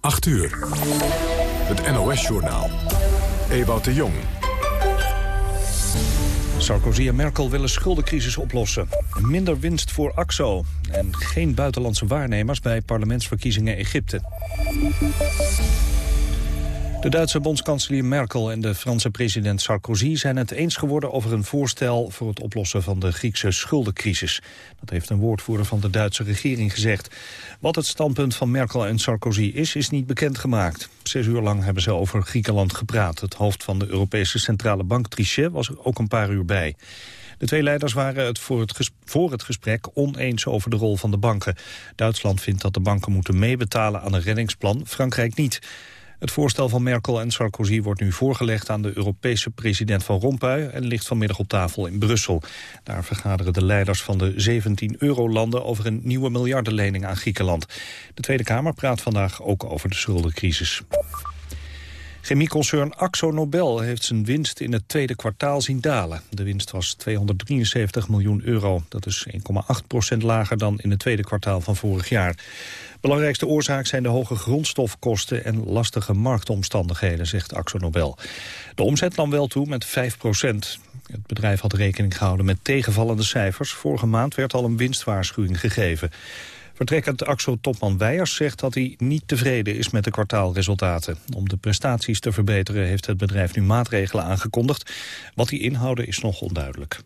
8 uur. Het NOS-journaal. Ewout de Jong. Sarkozy en Merkel willen schuldencrisis oplossen. Minder winst voor AXO. En geen buitenlandse waarnemers bij parlementsverkiezingen Egypte. De Duitse bondskanselier Merkel en de Franse president Sarkozy zijn het eens geworden over een voorstel voor het oplossen van de Griekse schuldencrisis. Dat heeft een woordvoerder van de Duitse regering gezegd. Wat het standpunt van Merkel en Sarkozy is, is niet bekendgemaakt. Zes uur lang hebben ze over Griekenland gepraat. Het hoofd van de Europese Centrale Bank, Trichet, was er ook een paar uur bij. De twee leiders waren het voor, het voor het gesprek oneens over de rol van de banken. Duitsland vindt dat de banken moeten meebetalen aan een reddingsplan, Frankrijk niet. Het voorstel van Merkel en Sarkozy wordt nu voorgelegd aan de Europese president Van Rompuy en ligt vanmiddag op tafel in Brussel. Daar vergaderen de leiders van de 17 eurolanden over een nieuwe miljardenlening aan Griekenland. De Tweede Kamer praat vandaag ook over de schuldencrisis. Chemieconcern Axo Nobel heeft zijn winst in het tweede kwartaal zien dalen. De winst was 273 miljoen euro. Dat is 1,8% lager dan in het tweede kwartaal van vorig jaar. Belangrijkste oorzaak zijn de hoge grondstofkosten en lastige marktomstandigheden, zegt Axo Nobel. De omzet nam wel toe met 5 procent. Het bedrijf had rekening gehouden met tegenvallende cijfers. Vorige maand werd al een winstwaarschuwing gegeven. Vertrekkend AXO-topman Weijers zegt dat hij niet tevreden is met de kwartaalresultaten. Om de prestaties te verbeteren heeft het bedrijf nu maatregelen aangekondigd. Wat die inhouden is nog onduidelijk.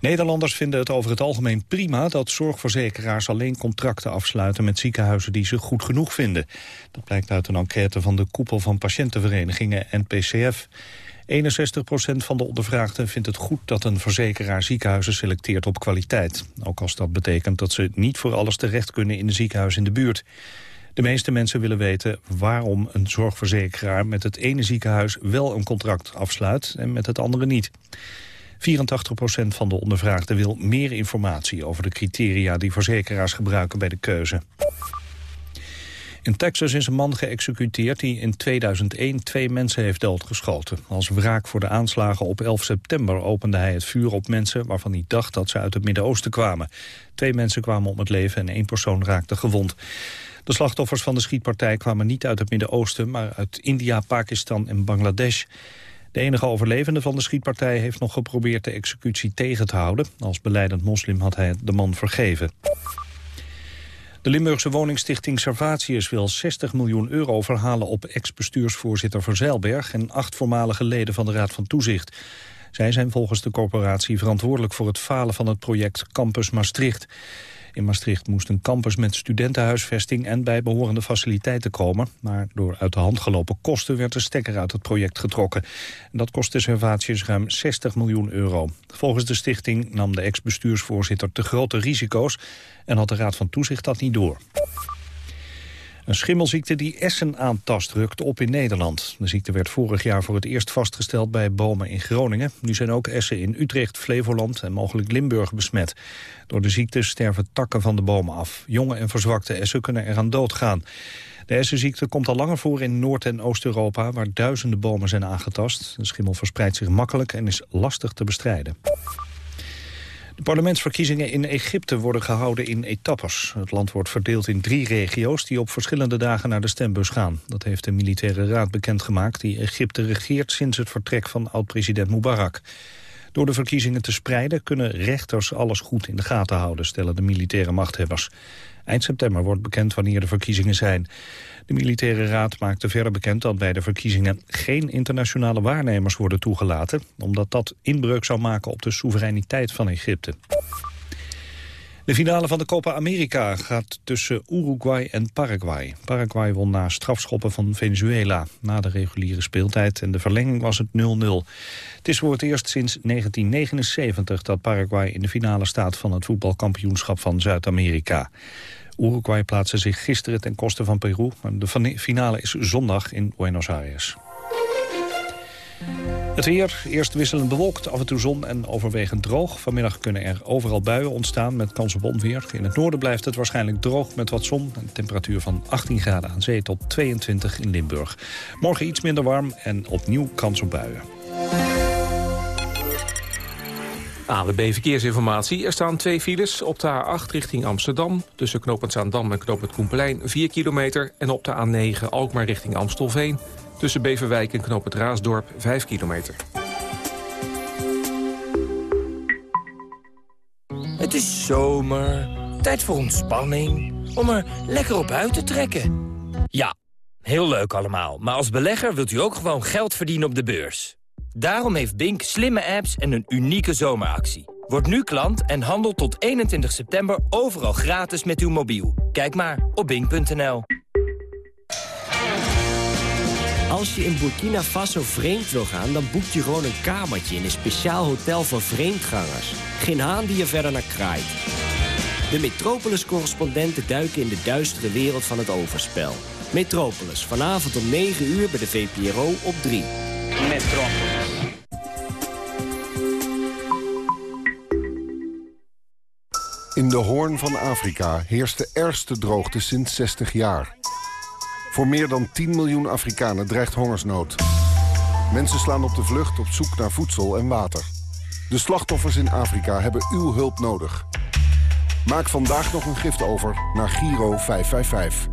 Nederlanders vinden het over het algemeen prima dat zorgverzekeraars alleen contracten afsluiten met ziekenhuizen die ze goed genoeg vinden. Dat blijkt uit een enquête van de koepel van patiëntenverenigingen NPCF. 61% van de ondervraagden vindt het goed dat een verzekeraar ziekenhuizen selecteert op kwaliteit. Ook als dat betekent dat ze niet voor alles terecht kunnen in een ziekenhuis in de buurt. De meeste mensen willen weten waarom een zorgverzekeraar met het ene ziekenhuis wel een contract afsluit en met het andere niet. 84% van de ondervraagden wil meer informatie over de criteria die verzekeraars gebruiken bij de keuze. In Texas is een man geëxecuteerd die in 2001 twee mensen heeft doodgeschoten. Als wraak voor de aanslagen op 11 september opende hij het vuur op mensen waarvan hij dacht dat ze uit het Midden-Oosten kwamen. Twee mensen kwamen om het leven en één persoon raakte gewond. De slachtoffers van de schietpartij kwamen niet uit het Midden-Oosten, maar uit India, Pakistan en Bangladesh. De enige overlevende van de schietpartij heeft nog geprobeerd de executie tegen te houden. Als beleidend moslim had hij de man vergeven. De Limburgse woningstichting Servatius wil 60 miljoen euro verhalen op ex-bestuursvoorzitter Verzeilberg en acht voormalige leden van de Raad van Toezicht. Zij zijn volgens de corporatie verantwoordelijk voor het falen van het project Campus Maastricht. In Maastricht moest een campus met studentenhuisvesting en bijbehorende faciliteiten komen. Maar door uit de hand gelopen kosten werd de stekker uit het project getrokken. En dat kostte Servatius ruim 60 miljoen euro. Volgens de stichting nam de ex-bestuursvoorzitter te grote risico's en had de Raad van Toezicht dat niet door. Een schimmelziekte die essen aantast rukt op in Nederland. De ziekte werd vorig jaar voor het eerst vastgesteld bij bomen in Groningen. Nu zijn ook essen in Utrecht, Flevoland en mogelijk Limburg besmet. Door de ziekte sterven takken van de bomen af. Jonge en verzwakte essen kunnen eraan doodgaan. De essenziekte komt al langer voor in Noord- en Oost-Europa... waar duizenden bomen zijn aangetast. De schimmel verspreidt zich makkelijk en is lastig te bestrijden. De parlementsverkiezingen in Egypte worden gehouden in etappes. Het land wordt verdeeld in drie regio's die op verschillende dagen naar de stembus gaan. Dat heeft de militaire raad bekendgemaakt die Egypte regeert sinds het vertrek van oud-president Mubarak. Door de verkiezingen te spreiden kunnen rechters alles goed in de gaten houden, stellen de militaire machthebbers. Eind september wordt bekend wanneer de verkiezingen zijn. De militaire raad maakte verder bekend dat bij de verkiezingen geen internationale waarnemers worden toegelaten, omdat dat inbreuk zou maken op de soevereiniteit van Egypte. De finale van de Copa America gaat tussen Uruguay en Paraguay. Paraguay won na strafschoppen van Venezuela. Na de reguliere speeltijd en de verlenging was het 0-0. Het is voor het eerst sinds 1979 dat Paraguay in de finale staat van het voetbalkampioenschap van Zuid-Amerika. Uruguay plaatste zich gisteren ten koste van Peru. Maar de finale is zondag in Buenos Aires. Het weer, eerst wisselend bewolkt, af en toe zon en overwegend droog. Vanmiddag kunnen er overal buien ontstaan met kans op onweer. In het noorden blijft het waarschijnlijk droog met wat zon. Een temperatuur van 18 graden aan zee tot 22 in Limburg. Morgen iets minder warm en opnieuw kans op buien. AWB Verkeersinformatie. Er staan twee files op de A8 richting Amsterdam... tussen knooppunt Zaandam en knooppunt Koenplein 4 kilometer... en op de A9 Alkmaar richting Amstelveen... tussen Beverwijk en knooppunt Raasdorp 5 kilometer. Het is zomer, tijd voor ontspanning, om er lekker op uit te trekken. Ja, heel leuk allemaal, maar als belegger wilt u ook gewoon geld verdienen op de beurs. Daarom heeft Bink slimme apps en een unieke zomeractie. Word nu klant en handel tot 21 september overal gratis met uw mobiel. Kijk maar op bink.nl. Als je in Burkina Faso vreemd wil gaan, dan boekt je gewoon een kamertje in een speciaal hotel voor vreemdgangers. Geen haan die je verder naar kraait. De Metropolis-correspondenten duiken in de duistere wereld van het overspel. Metropolis, vanavond om 9 uur bij de VPRO op 3. Metropolis. In de hoorn van Afrika heerst de ergste droogte sinds 60 jaar. Voor meer dan 10 miljoen Afrikanen dreigt hongersnood. Mensen slaan op de vlucht op zoek naar voedsel en water. De slachtoffers in Afrika hebben uw hulp nodig. Maak vandaag nog een gift over naar Giro 555.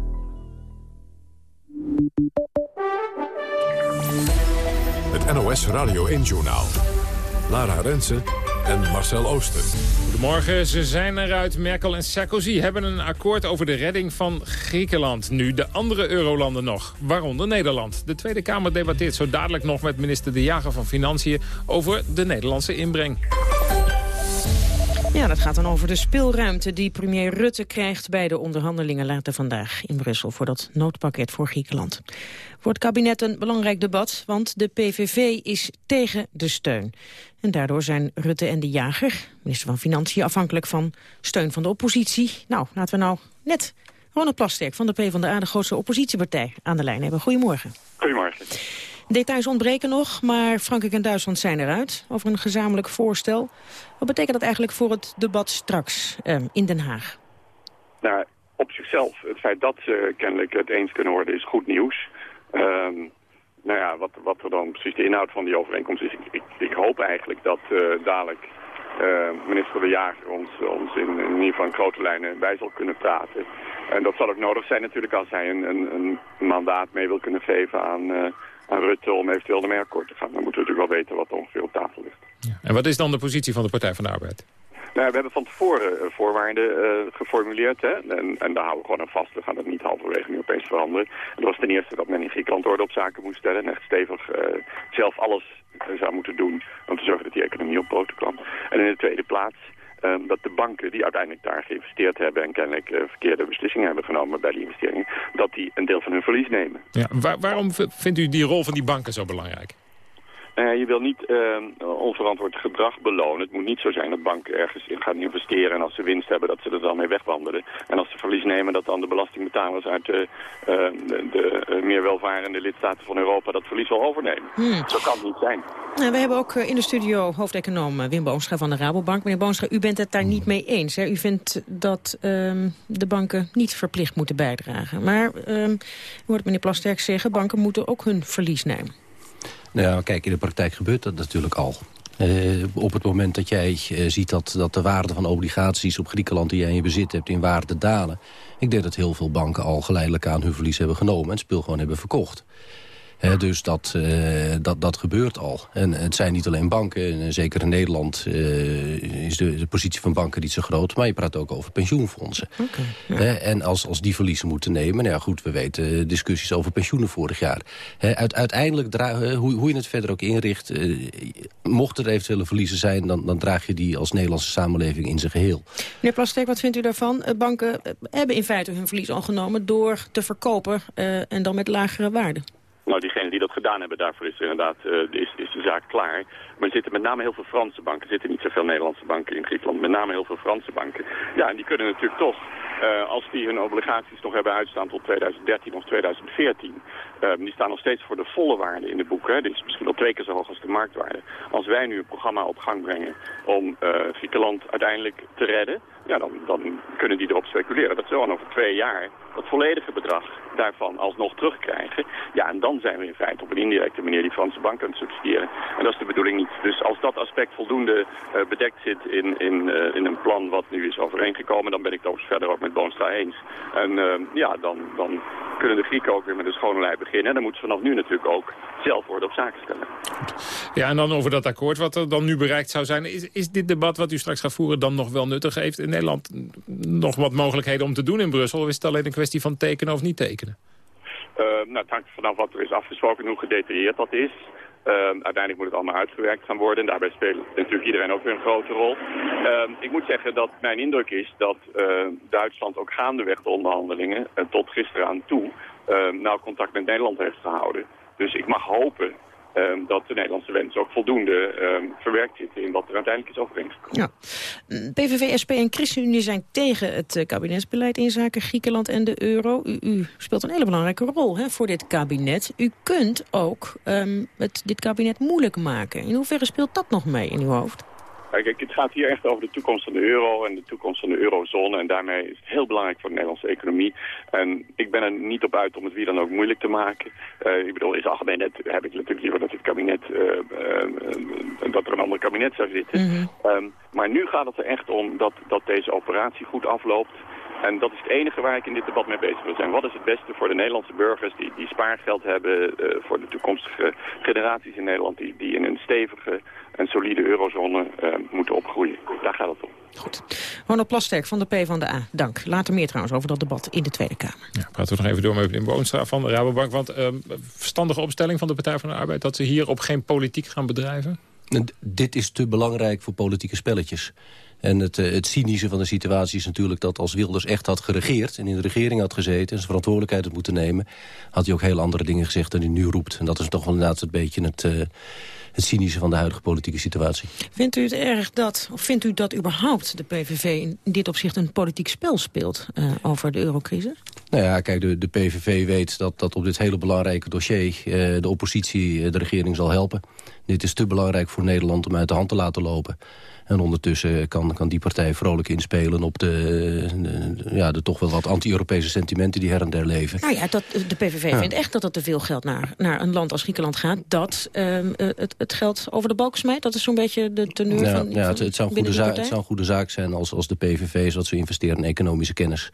Het NOS Radio 1-journaal. Lara Rensen en Marcel Ooster. Goedemorgen, ze zijn eruit. Merkel en Sarkozy hebben een akkoord over de redding van Griekenland. Nu de andere eurolanden nog, waaronder Nederland. De Tweede Kamer debatteert zo dadelijk nog met minister De Jager van Financiën... over de Nederlandse inbreng. Ja, dat gaat dan over de speelruimte die premier Rutte krijgt bij de onderhandelingen later vandaag in Brussel voor dat noodpakket voor Griekenland. Voor het kabinet een belangrijk debat, want de PVV is tegen de steun. En daardoor zijn Rutte en de Jager, minister van Financiën, afhankelijk van steun van de oppositie. Nou, laten we nou net Ronald Plasterk van de PvdA, de grootste oppositiepartij, aan de lijn hebben. Goedemorgen. Goedemorgen. Details ontbreken nog, maar Frankrijk en Duitsland zijn eruit over een gezamenlijk voorstel. Wat betekent dat eigenlijk voor het debat straks eh, in Den Haag? Nou, op zichzelf, het feit dat ze kennelijk het eens kunnen worden is goed nieuws. Ehm, nou ja, wat, wat er dan precies de inhoud van die overeenkomst is, ik, ik, hoop eigenlijk dat uh, dadelijk uh, minister De Jager ons, ons in, in ieder geval in grote lijnen bij zal kunnen praten. En dat zal ook nodig zijn natuurlijk als hij een, een, mandaat mee wil kunnen geven aan, uh, aan Rutte om eventueel ermee akkoord te gaan. Dan moeten we natuurlijk wel weten wat er ongeveer op tafel ligt. Ja. En wat is dan de positie van de Partij van de Arbeid? Nou, we hebben van tevoren uh, voorwaarden uh, geformuleerd. Hè? En, en, daar houden we gewoon aan vast. We gaan het niet halverwege nu opeens veranderen. Dat was ten eerste dat men in Griekenland orde op zaken moest stellen. En echt stevig uh, zelf alles zou moeten doen om te zorgen dat die economie op poten kwam. En in de tweede plaats um, dat de banken die uiteindelijk daar geïnvesteerd hebben... en kennelijk verkeerde beslissingen hebben genomen bij die investeringen... dat die een deel van hun verlies nemen. Ja, waar, waarom vindt u die rol van die banken zo belangrijk? Uh, je wil niet uh, onverantwoord gedrag belonen. Het moet niet zo zijn dat banken ergens in gaan investeren... en als ze winst hebben, dat ze er dan mee wegwandelen. En als ze verlies nemen, dat dan de belastingbetalers... uit de, uh, de, de meer welvarende lidstaten van Europa dat verlies wel overnemen. Hmm. Zo kan het niet zijn. Nou, we hebben ook in de studio hoofdeconoom Wim Boonstra van de Rabobank. Meneer Boonstra, u bent het daar niet mee eens. Hè? U vindt dat ehm, de banken niet verplicht moeten bijdragen. Maar u hoort meneer Plasterk zeggen... banken moeten ook hun verlies nemen. Nou, kijk, in de praktijk gebeurt dat natuurlijk al. Uh, op het moment dat jij uh, ziet dat, dat de waarde van obligaties op Griekenland die jij in je bezit hebt in waarde dalen. Ik denk dat heel veel banken al geleidelijk aan hun verlies hebben genomen en het spul gewoon hebben verkocht. He, dus dat, uh, dat, dat gebeurt al. En het zijn niet alleen banken. En zeker in Nederland uh, is de, de, positie van banken niet zo groot. Maar je praat ook over pensioenfondsen. Okay, ja. He, en als, als die verliezen moeten nemen... Nou ja, goed, we weten discussies over pensioenen vorig jaar. He, uit, uiteindelijk, hoe, hoe je het verder ook inricht... Uh, mochten er eventuele verliezen zijn... Dan, dan draag je die als Nederlandse samenleving in zijn geheel. Meneer Plasterk, wat vindt u daarvan? Banken hebben in feite hun verlies al genomen... door te verkopen en dan met lagere waarde. Nou, diegenen die dat gedaan hebben, daarvoor is inderdaad uh, is, is de zaak klaar. Maar er zitten met name heel veel Franse banken. Er zitten niet zoveel Nederlandse banken in Griekenland. Met name heel veel Franse banken. Ja, en die kunnen natuurlijk toch, uh, als die hun obligaties nog hebben uitstaan tot 2013 of 2014... Uh, die staan nog steeds voor de volle waarde in de boeken. Die is misschien wel twee keer zo hoog als de marktwaarde. Als wij nu een programma op gang brengen om Griekenland uiteindelijk te redden ja, dan, kunnen die erop speculeren dat ze dan over twee jaar het volledige bedrag daarvan alsnog terugkrijgen. Ja, en dan zijn we in feite op een indirecte manier die Franse bank aan het subsidiëren. En dat is de bedoeling niet. Dus als dat aspect voldoende uh, bedekt zit in, in, uh, in een plan wat nu is overeengekomen, dan ben ik het verder ook met Boonstra eens. En uh, ja, dan, dan kunnen de Grieken ook weer met een schone lei beginnen. En dan moeten ze vanaf nu natuurlijk ook zelf worden op zaken stellen. Ja, en dan over dat akkoord wat er dan nu bereikt zou zijn. Is, is dit debat wat u straks gaat voeren dan nog wel nuttig? Heeft Nederland nog wat mogelijkheden om te doen in Brussel? Of is het alleen een kwestie van tekenen of niet tekenen? Uh, nou, het hangt vanaf wat er is afgesproken en hoe gedetailleerd dat is. Uh, uiteindelijk moet het allemaal uitgewerkt gaan worden. En daarbij speelt natuurlijk iedereen ook weer een grote rol. Uh, ik moet zeggen dat mijn indruk is dat Duitsland ook gaandeweg de onderhandelingen... tot gisteren aan toe nou contact met Nederland heeft gehouden. Dus ik mag hopen Um, dat de Nederlandse wens ook voldoende um, verwerkt zit in wat er uiteindelijk is overeengekomen. Ja. PVV, SP en ChristenUnie zijn tegen het uh, kabinetsbeleid in zaken Griekenland en de euro. U, u speelt een hele belangrijke rol hè, voor dit kabinet. U kunt ook um, het, dit kabinet moeilijk maken. In hoeverre speelt dat nog mee in uw hoofd? Kijk, het gaat hier echt over de toekomst van de euro en de toekomst van de eurozone. En daarmee is het heel belangrijk voor de Nederlandse economie. En ik ben er niet op uit om het wie dan ook moeilijk te maken. Uh, ik bedoel, in het algemeen net heb ik natuurlijk liever dat het kabinet, uh, uh, dat er een ander kabinet zou zitten. Mm -hmm. um, maar nu gaat het er echt om dat, dat deze operatie goed afloopt. En dat is het enige waar ik in dit debat mee bezig wil zijn. Wat is het beste voor de Nederlandse burgers die, die spaargeld hebben... Uh, voor de toekomstige generaties in Nederland... die, die in een stevige en solide eurozone uh, moeten opgroeien. Daar gaat het om. Goed. Ronald Plasterk van de PvdA, dank. Later meer trouwens over dat debat in de Tweede Kamer. Ja, praten we nog even door met meneer Boonstra van de Rabobank. Want uh, verstandige opstelling van de Partij van de Arbeid... dat ze hier op geen politiek gaan bedrijven? Dit is te belangrijk voor politieke spelletjes. En het, het cynische van de situatie is natuurlijk dat als Wilders echt had geregeerd... en in de regering had gezeten en zijn verantwoordelijkheid had moeten nemen... had hij ook heel andere dingen gezegd dan hij nu roept. En dat is toch wel inderdaad een beetje het, uh, het cynische van de huidige politieke situatie. Vindt u het erg dat, of vindt u dat überhaupt de PVV in dit opzicht een politiek spel speelt uh, over de eurocrisis? Nou ja, kijk, de, de PVV weet dat, dat op dit hele belangrijke dossier uh, de oppositie de regering zal helpen. Dit is te belangrijk voor Nederland om uit de hand te laten lopen. En ondertussen kan, kan die partij vrolijk inspelen op de, de ja, de toch wel wat anti-Europese sentimenten die her en der leven. Nou ja, dat, de PVV ja. vindt echt dat er te veel geld naar, naar een land als Griekenland gaat. Dat um, het, het geld over de balk smijt. Dat is zo'n beetje de teneur ja, van, ja, het, het, zou goede zaak, het zou een goede zaak zijn als, als de PVV wat ze investeren in economische kennis.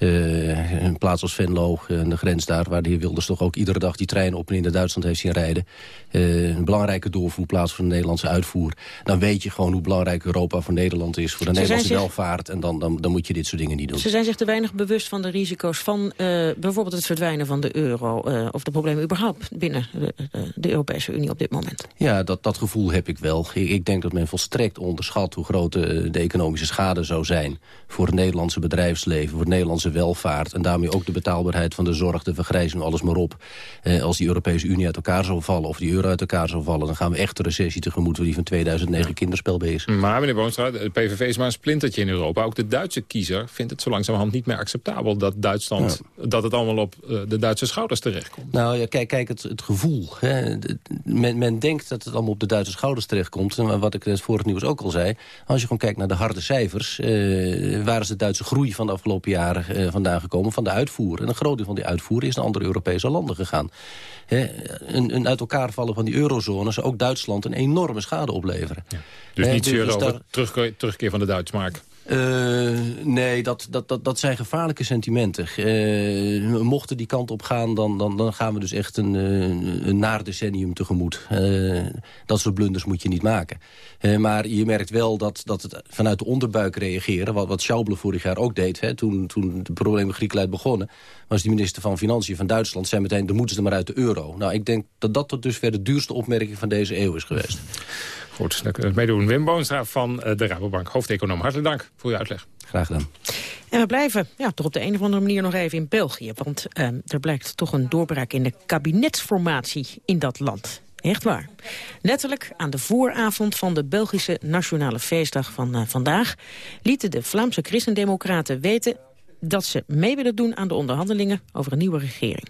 Uh, een plaats als Venlo, uh, de grens daar... waar de heer Wilders toch ook iedere dag die trein op en in de Duitsland heeft zien rijden. Uh, een belangrijke doorvoerplaats voor de Nederlandse uitvoer. Dan weet je gewoon hoe belangrijk Europa voor Nederland is... voor de Ze Nederlandse zich... welvaart. En dan, dan, dan moet je dit soort dingen niet doen. Ze zijn zich te weinig bewust van de risico's van bijvoorbeeld het verdwijnen van de euro... of de problemen überhaupt binnen de, de, Europese Unie op dit moment. Ja, dat, dat gevoel heb ik wel. Ik, ik denk dat men volstrekt onderschat hoe groot de, de economische schade zou zijn... voor het Nederlandse bedrijfsleven, voor het Nederlandse welvaart... en daarmee ook de betaalbaarheid van de zorg, de vergrijzing, alles maar op. Eh, als die Europese Unie uit elkaar zou vallen of die euro uit elkaar zou vallen... dan gaan we echt de recessie tegemoet die van 2009 ja. kinderspel is. Maar meneer Boonstra, de PVV is maar een splintertje in Europa. Ook de Duitse kiezer vindt het zo langzamerhand niet meer acceptabel... dat Duitsland, ja. dat het allemaal op uh, de Duitse schouders terechtkomt. Nou ja, kijk, kijk het, het gevoel. Hè. Men, men denkt dat het allemaal op de Duitse schouders terechtkomt. En wat ik net voor het nieuws ook al zei... als je gewoon kijkt naar de harde cijfers... Uh, waar is de Duitse groei van de afgelopen jaren vandaan gekomen? Van de uitvoer. En een groot deel van die uitvoer is naar andere Europese landen gegaan. He, een, een, uit elkaar vallen van die eurozone zou ook Duitsland een enorme schade opleveren. Ja. Dus niet dus, dus over daar... terugkeer, terugkeer van de Duitsmark? Uh, nee, dat, dat, dat, dat zijn gevaarlijke sentimenten. Uh, mochten die kant op gaan, dan, dan, dan gaan we dus echt een, een, een naar decennium tegemoet. Dat soort blunders moet je niet maken. maar je merkt wel dat, dat het vanuit de onderbuik reageren... wat, wat Schauble vorig jaar ook deed, hè, toen, toen de problemen Griekenland begonnen... was die minister van Financiën van Duitsland... zei meteen, dan moeten ze maar uit de euro. Nou, ik denk dat dat tot dusver de duurste opmerking van deze eeuw is geweest. Goed, dan kunnen we meedoen. Wim Boonstra van de Rabobank, hoofdeconoom. Hartelijk dank voor uw uitleg. Graag gedaan. En we blijven ja, toch op de een of andere manier nog even in België. Want uh, er blijkt toch een doorbraak in de kabinetsformatie in dat land. Echt waar. Letterlijk aan de vooravond van de Belgische Nationale Feestdag van uh, vandaag... lieten de Vlaamse Christendemocraten weten dat ze mee willen doen aan de onderhandelingen over een nieuwe regering.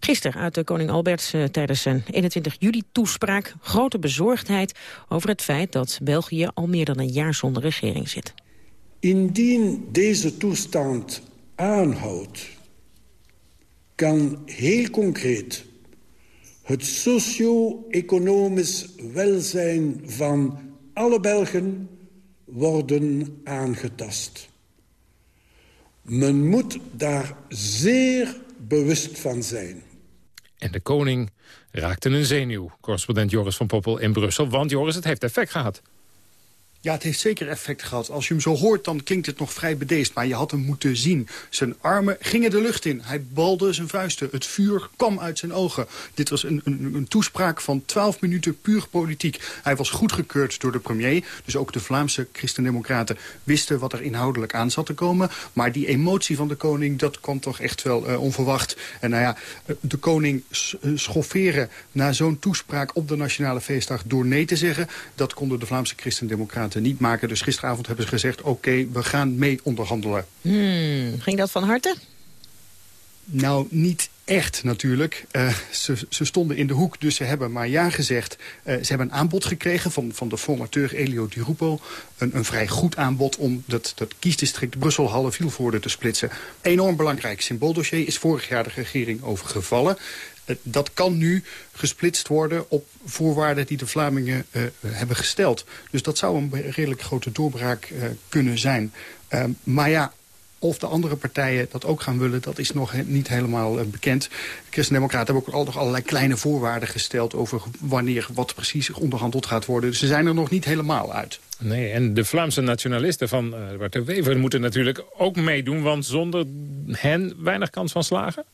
Gisteren uit de koning Albert uh, tijdens zijn 21 juli toespraak grote bezorgdheid over het feit dat België al meer dan een jaar zonder regering zit. Indien deze toestand aanhoudt... kan heel concreet het socio-economisch welzijn van alle Belgen worden aangetast. Men moet daar zeer bewust van zijn. En de koning raakte een zenuw, correspondent Joris van Poppel in Brussel. Want Joris, het heeft effect gehad. Ja, het heeft zeker effect gehad. Als je hem zo hoort, dan klinkt het nog vrij bedeesd. Maar je had hem moeten zien. Zijn armen gingen de lucht in. Hij balde zijn vuisten. Het vuur kwam uit zijn ogen. Dit was een, een, een toespraak van 12 minuten puur politiek. Hij was goedgekeurd door de premier. Dus ook de Vlaamse christendemocraten wisten wat er inhoudelijk aan zat te komen. Maar die emotie van de koning, dat kwam toch echt wel uh, onverwacht. En nou ja, eh, de koning eh, schofferen na zo'n toespraak op de Nationale Feestdag door nee te zeggen... dat konden de Vlaamse christendemocraten niet maken. Dus gisteravond hebben ze gezegd, oké, we gaan mee onderhandelen. Hmm, ging dat van harte? Nou, niet echt natuurlijk. Uh, ze, ze, stonden in de hoek, dus ze hebben maar ja gezegd. Uh, ze hebben een aanbod gekregen van, van de formateur Elio Di Rupo. Een, een vrij goed aanbod om dat, dat kiesdistrict Brussel-Halle-Vilvoorde te splitsen. Enorm belangrijk symbooldossier is vorig jaar de regering overgevallen. Uh, dat kan nu gesplitst worden op voorwaarden die de Vlamingen hebben gesteld. Dus dat zou een redelijk grote doorbraak kunnen zijn. maar ja, of de andere partijen dat ook gaan willen, dat is nog niet helemaal bekend. De Christen-Democraten hebben ook nog allerlei kleine voorwaarden gesteld... over wanneer wat precies onderhandeld gaat worden. Dus ze zijn er nog niet helemaal uit. Nee, en de Vlaamse nationalisten van uh, Bart de Wever moeten natuurlijk ook meedoen... want zonder hen weinig kans van slagen?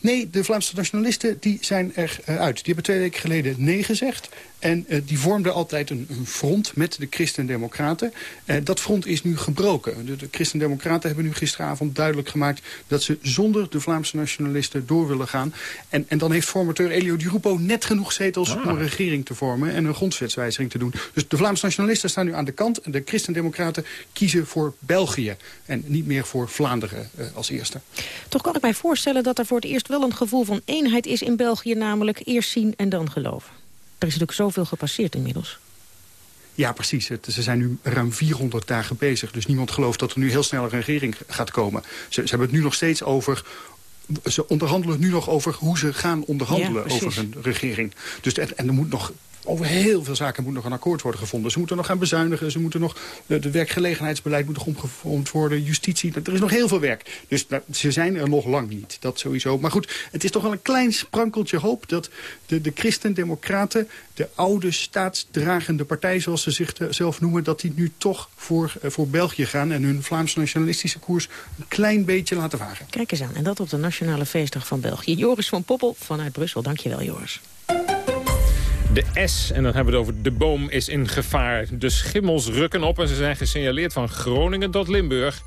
Nee, de Vlaamse nationalisten die zijn eruit. Uit. Die hebben twee weken geleden nee gezegd. En uh, die vormden altijd een, een, front met de Christen-Democraten. Uh, dat front is nu gebroken. De, de Christen-Democraten hebben nu gisteravond duidelijk gemaakt... dat ze zonder de Vlaamse nationalisten door willen gaan. En, en dan heeft formateur Elio Di Rupo net genoeg zetels... Ah. om een regering te vormen en een grondwetswijziging te doen. Dus de Vlaamse nationalisten staan nu aan de kant... en de Christen-Democraten kiezen voor België. En niet meer voor Vlaanderen uh, als eerste. Toch kan ik mij voorstellen dat er voor het eerst wel een gevoel van eenheid is in België... namelijk eerst zien en dan geloven. Er is natuurlijk zoveel gepasseerd inmiddels. Ja, precies. Het, ze zijn nu ruim 400 dagen bezig. Dus niemand gelooft dat er nu heel snel een regering gaat komen. Ze, ze hebben het nu nog steeds over ze onderhandelen nu nog over hoe ze gaan onderhandelen ja, over een regering. Dus en, en er moet nog over heel veel zaken moet nog een akkoord worden gevonden. Ze moeten nog gaan bezuinigen. Ze moeten nog, de, de werkgelegenheidsbeleid moet nog omgevormd worden. Justitie, er is nog heel veel werk. Dus ze zijn er nog lang niet. Dat sowieso. Maar goed, het is toch wel een klein sprankeltje hoop... dat de, de christen-democraten, de oude staatsdragende partij... zoals ze zichzelf noemen, dat die nu toch voor, uh, voor België gaan... en hun Vlaams-nationalistische koers een klein beetje laten varen. Kijk eens aan. En dat op de Nationale Feestdag van België. Joris van Poppel vanuit Brussel. Dankjewel, Joris. De S, en dan hebben we het over de boom, is in gevaar. De schimmels rukken op en ze zijn gesignaleerd van Groningen tot Limburg.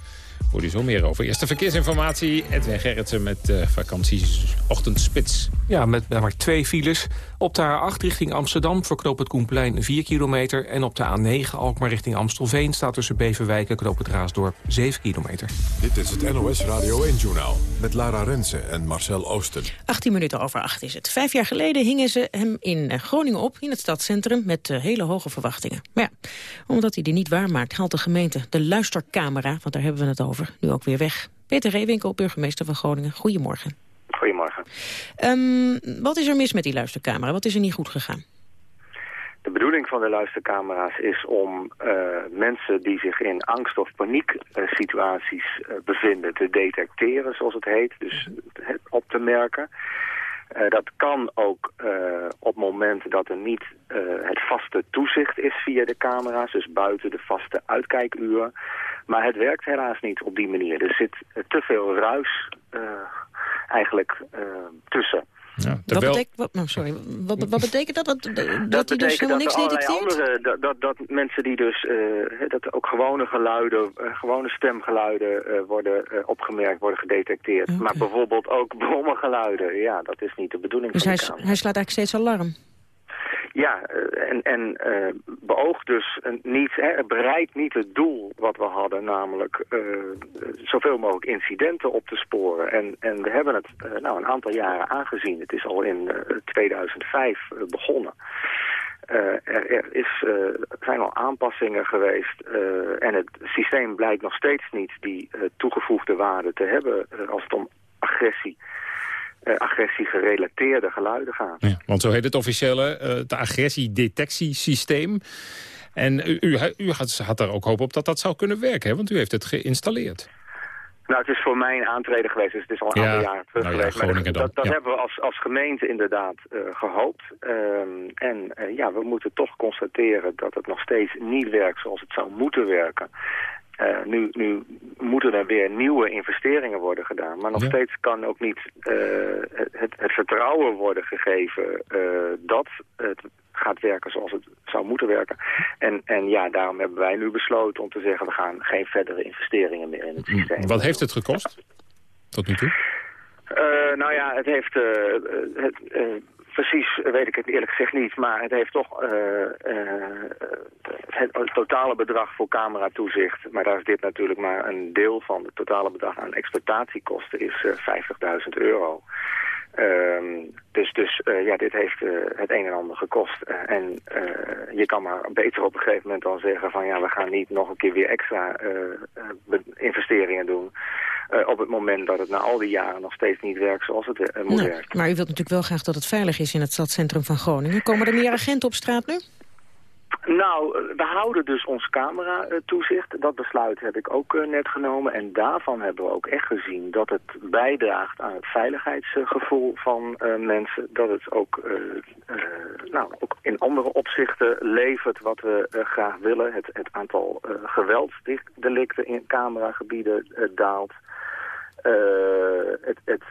Hoor je zo meer over. Eerste verkeersinformatie, Edwin Gerritsen met uh, vakantieochtendspits. Ja, met maar twee files. Op de A8 richting Amsterdam voor knoop het Koenplein 4 kilometer. En op de A9 Alkmaar richting Amstelveen staat tussen Beverwijk en knoop het Raasdorp 7 kilometer. Dit is het NOS Radio 1-journaal met Lara Rensen en Marcel Oosten. 18 minuten over 8 is het. Vijf jaar geleden hingen ze hem in Groningen op, in het stadscentrum, met hele hoge verwachtingen. Maar ja, omdat hij die niet waarmaakt, haalt de gemeente de luistercamera, want daar hebben we het over, nu ook weer weg. Peter Reewinkel, burgemeester van Groningen. Goedemorgen. Goedemorgen. Um, wat is er mis met die luistercamera? Wat is er niet goed gegaan? De bedoeling van de luistercamera's is om uh, mensen die zich in angst- of paniek uh, situaties uh, bevinden te detecteren, zoals het heet. Dus het op te merken. dat kan ook op momenten dat er niet het vaste toezicht is via de camera's, dus buiten de vaste uitkijkuren. Maar het werkt helaas niet op die manier. Er zit te veel ruis eigenlijk uh, tussen. Ja, wat, betekent, wat, nou, sorry, wat, wat betekent dat? Dat, dat, dat hij dus helemaal niks detecteert? Andere, dat, dat, dat mensen die dus, uh, dat ook gewone geluiden, uh, gewone stemgeluiden uh, worden opgemerkt, worden gedetecteerd. Okay. Maar bijvoorbeeld ook brommengeluiden, ja, dat is niet de bedoeling dus van hij, hij slaat eigenlijk steeds alarm? Ja, en, en uh, beoogt dus niet, hè, bereikt niet het doel wat we hadden, namelijk uh, zoveel mogelijk incidenten op te sporen. En, en we hebben het uh, nou een aantal jaren aangezien. Het is al in 2005 begonnen. er, er is, zijn al aanpassingen geweest en het systeem blijkt nog steeds niet die toegevoegde waarde te hebben als het om agressie uh, agressie-gerelateerde geluiden gaat. Ja, want zo heet het officiële, uh, het agressiedetectiesysteem. En u, u, u had, had, er ook hoop op dat dat zou kunnen werken, hè? want u heeft het geïnstalleerd. Nou, het is voor mij een aantreden geweest, dus het is al een aantal jaren terug nou geweest. dat, dat hebben we als, als gemeente inderdaad uh, gehoopt. Um, en uh, ja, we moeten toch constateren dat het nog steeds niet werkt zoals het zou moeten werken. Uh, nu, nu moeten er weer nieuwe investeringen worden gedaan. Maar nog Ja. steeds kan ook niet uh, het, het vertrouwen worden gegeven uh, dat het gaat werken zoals het zou moeten werken. En, en ja, daarom hebben wij nu besloten om te zeggen... we gaan geen verdere investeringen meer in het systeem. Wat heeft het gekost? Tot nu toe? Nou ja, het heeft... Het, precies weet ik het eerlijk gezegd niet, maar het heeft toch het, totale bedrag voor cameratoezicht, maar daar is dit natuurlijk maar een deel van. Het totale bedrag aan exploitatiekosten is 50.000 euro. Um, dus dus uh, ja, dit heeft uh, het een en ander gekost. Uh, en je kan maar beter op een gegeven moment dan zeggen van ja, we gaan niet nog een keer weer extra investeringen doen. op het moment dat het na al die jaren nog steeds niet werkt zoals het moet nou, werken. Maar u wilt natuurlijk wel graag dat het veilig is in het stadscentrum van Groningen. Komen er meer agenten op straat nu? Nou, we houden dus ons camera-toezicht. Dat besluit heb ik ook uh, net genomen. En daarvan hebben we ook echt gezien dat het bijdraagt aan het veiligheidsgevoel van uh, mensen. Dat het ook, uh, nou, ook in andere opzichten levert wat we graag willen. Het, het aantal geweldsdelicten in cameragebieden daalt. het, het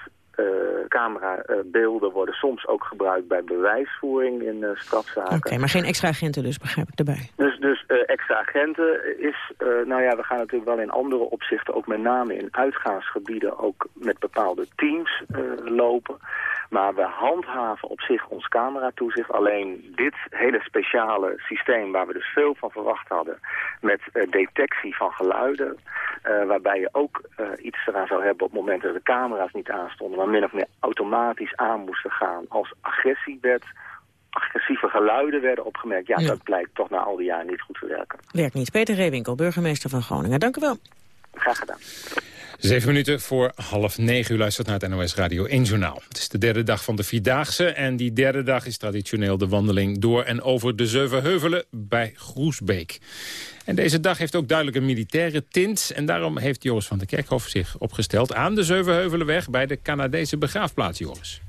camerabeelden worden soms ook gebruikt bij bewijsvoering in uh, strafzaken. Oké, okay, maar geen extra agenten dus, begrijp ik erbij. Dus, dus extra agenten is, nou ja, we gaan natuurlijk wel in andere opzichten, ook met name in uitgaansgebieden, ook met bepaalde teams lopen. Maar we handhaven op zich ons cameratoezicht. Alleen dit hele speciale systeem waar we dus veel van verwacht hadden... met uh, detectie van geluiden... Uh, waarbij je ook uh, iets eraan zou hebben op het moment dat de camera's niet aanstonden... min of meer automatisch aan moesten gaan als agressie werd... agressieve geluiden werden opgemerkt. Ja, ja, dat blijkt toch na al die jaren niet goed te werken. Werkt niet. Peter Reewinkel, burgemeester van Groningen. Dank u wel. Graag gedaan. Zeven minuten voor half negen. U luistert naar het NOS Radio 1 Journaal. Het is de derde dag van de Vierdaagse. En die derde dag is traditioneel de wandeling door en over de Zevenheuvelen bij Groesbeek. En deze dag heeft ook duidelijk een militaire tint. En daarom heeft Joris van der Kerkhof zich opgesteld aan de Zevenheuvelenweg... bij de Canadese begraafplaats, Joris.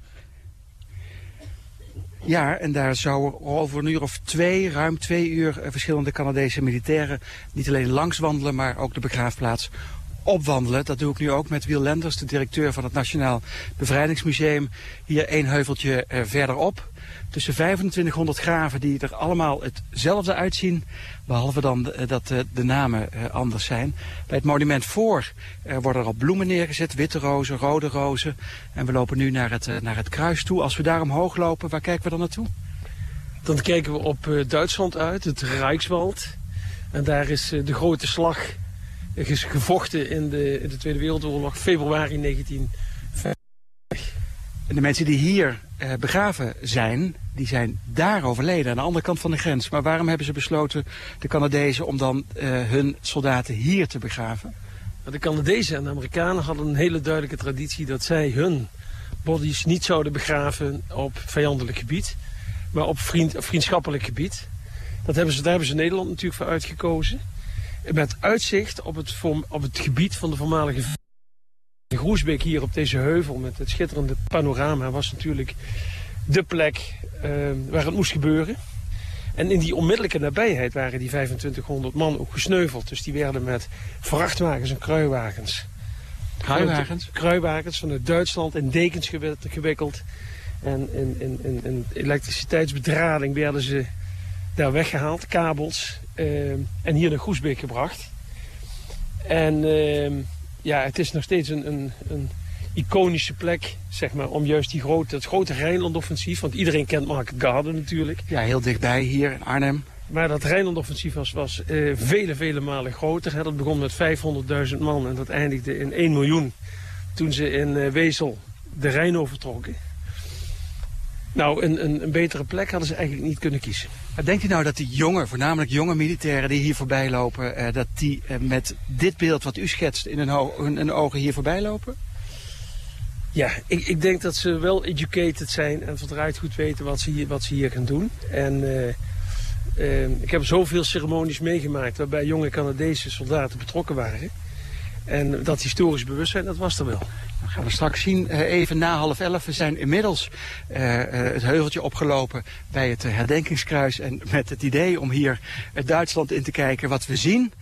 Ja, en daar zouden over een uur of twee, ruim twee uur... verschillende Canadese militairen niet alleen langs wandelen... maar ook de begraafplaats opwandelen. Dat doe ik nu ook met Wiel Lenders, de directeur van het Nationaal Bevrijdingsmuseum. Hier één heuveltje uh, verderop. Tussen 2500 graven die er allemaal hetzelfde uitzien. Behalve dan uh, dat uh, de namen anders zijn. Bij het monument voor worden er al bloemen neergezet. Witte rozen, rode rozen. En we lopen nu naar het, naar het kruis toe. Als we daar omhoog lopen, waar kijken we dan naartoe? Dan kijken we op Duitsland uit, het Rijkswald. En daar is de grote slag gevochten in de, in de Tweede Wereldoorlog, februari 1950. En de mensen die hier eh, begraven zijn, die zijn daar overleden, aan de andere kant van de grens. Maar waarom hebben ze besloten, de Canadezen, om dan uh, hun soldaten hier te begraven? De Canadezen en de Amerikanen hadden een hele duidelijke traditie dat zij hun bodies niet zouden begraven op vijandelijk gebied, maar op vriend, vriendschappelijk gebied. Dat hebben ze, daar hebben ze Nederland natuurlijk voor uitgekozen met uitzicht op het, op het gebied van de voormalige de Groesbeek hier op deze heuvel met het schitterende panorama was natuurlijk de plek uh, waar het moest gebeuren. En in die onmiddellijke nabijheid waren die 2500 man ook gesneuveld. Dus die werden met vrachtwagens en kruiwagens. Kruiwagens? Kruiwagens vanuit Duitsland in dekens gewikkeld. En in, in, in, in elektriciteitsbedrading werden ze daar weggehaald, kabels. Uh, en hier naar Groesbeek gebracht. En uh, ja, het is nog steeds een, een, een, iconische plek, zeg maar, om juist die grote, het grote Rijnlandoffensief. Want iedereen kent Market Garden natuurlijk. Ja, heel dichtbij hier in Arnhem. Maar dat Rijnlandoffensief was, was uh, vele, vele malen groter. Hè. Dat begon met 500.000 man en dat eindigde in 1 miljoen. Toen ze in Wezel de Rijn overtrokken. Nou, een, een, een, betere plek hadden ze eigenlijk niet kunnen kiezen. Denkt u nou dat die jonge, voornamelijk jonge militairen die hier voorbij lopen... Eh, dat die eh, met dit beeld wat u schetst in hun, hun ogen hier voorbij lopen? Ja, ik, ik, denk dat ze wel educated zijn en eruit goed weten wat ze hier, wat ze hier gaan doen. En uh, ik heb zoveel ceremonies meegemaakt waarbij jonge Canadese soldaten betrokken waren. En dat historisch bewustzijn, dat was er wel. Dat gaan we straks zien, uh, even na half elf. We zijn inmiddels uh, het heuveltje opgelopen bij het herdenkingskruis. En met het idee om hier het Duitsland in te kijken. Wat we zien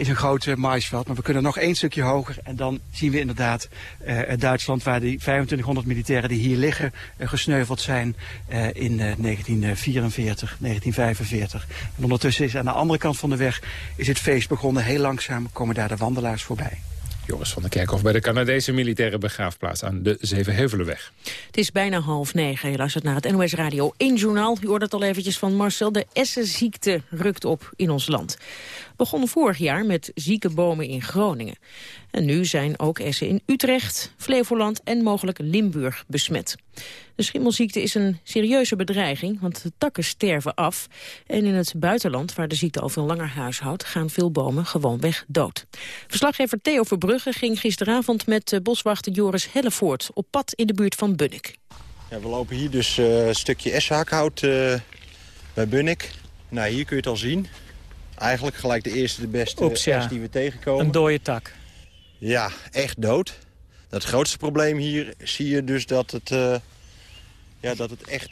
is een groot maisveld. Maar we kunnen nog één stukje hoger. En dan zien we inderdaad het Duitsland waar die 2500 militairen die hier liggen gesneuveld zijn in 1944, 1945. En ondertussen is aan de andere kant van de weg is het feest begonnen. Heel langzaam komen daar de wandelaars voorbij. Joris van der Kerkhof bij de Canadese militaire begraafplaats aan de Zevenheuvelenweg. Het is bijna half negen. Je luistert naar het NOS Radio 1 journaal. U hoort het al eventjes van Marcel. De Essenziekte rukt op in ons land. Begon vorig jaar met zieke bomen in Groningen. En nu zijn ook essen in Utrecht, Flevoland en mogelijk Limburg besmet. De schimmelziekte is een serieuze bedreiging, want de takken sterven af. En in het buitenland, waar de ziekte al veel langer huishoudt... gaan veel bomen gewoonweg dood. Verslaggever Theo Verbrugge ging gisteravond met boswachter Joris Hellevoort... op pad in de buurt van Bunnik. Ja, we lopen hier dus uh, een stukje eshaakhout uh, bij Bunnik. Nou, hier kun je het al zien. Eigenlijk gelijk de eerste, de beste Oeps, ja. die we tegenkomen. Een dode tak. Ja, echt dood. Het grootste probleem hier zie je dus dat het, uh, ja, dat het echt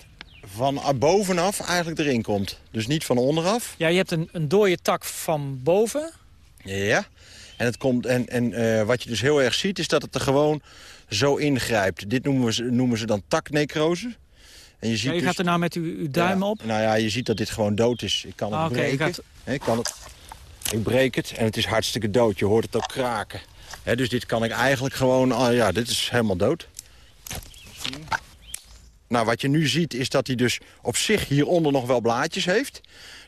van bovenaf eigenlijk erin komt. Dus niet van onderaf. Ja, je hebt een, een dode tak van boven. Ja, en, het komt, en, en uh, wat je dus heel erg ziet is dat het er gewoon zo ingrijpt. Dit noemen, we, noemen ze dan taknecrose. En je ziet ja, dus, gaat er nou met uw, uw duim ja, op? Nou ja, je ziet dat dit gewoon dood is. Ik kan het ah, breken. Gaat... Ik, kan het, ik breek het en het is hartstikke dood. Je hoort het ook kraken. He, dus dit kan ik eigenlijk gewoon... Oh ja, dit is helemaal dood. Nou, wat je nu ziet is dat hij dus op zich hieronder nog wel blaadjes heeft.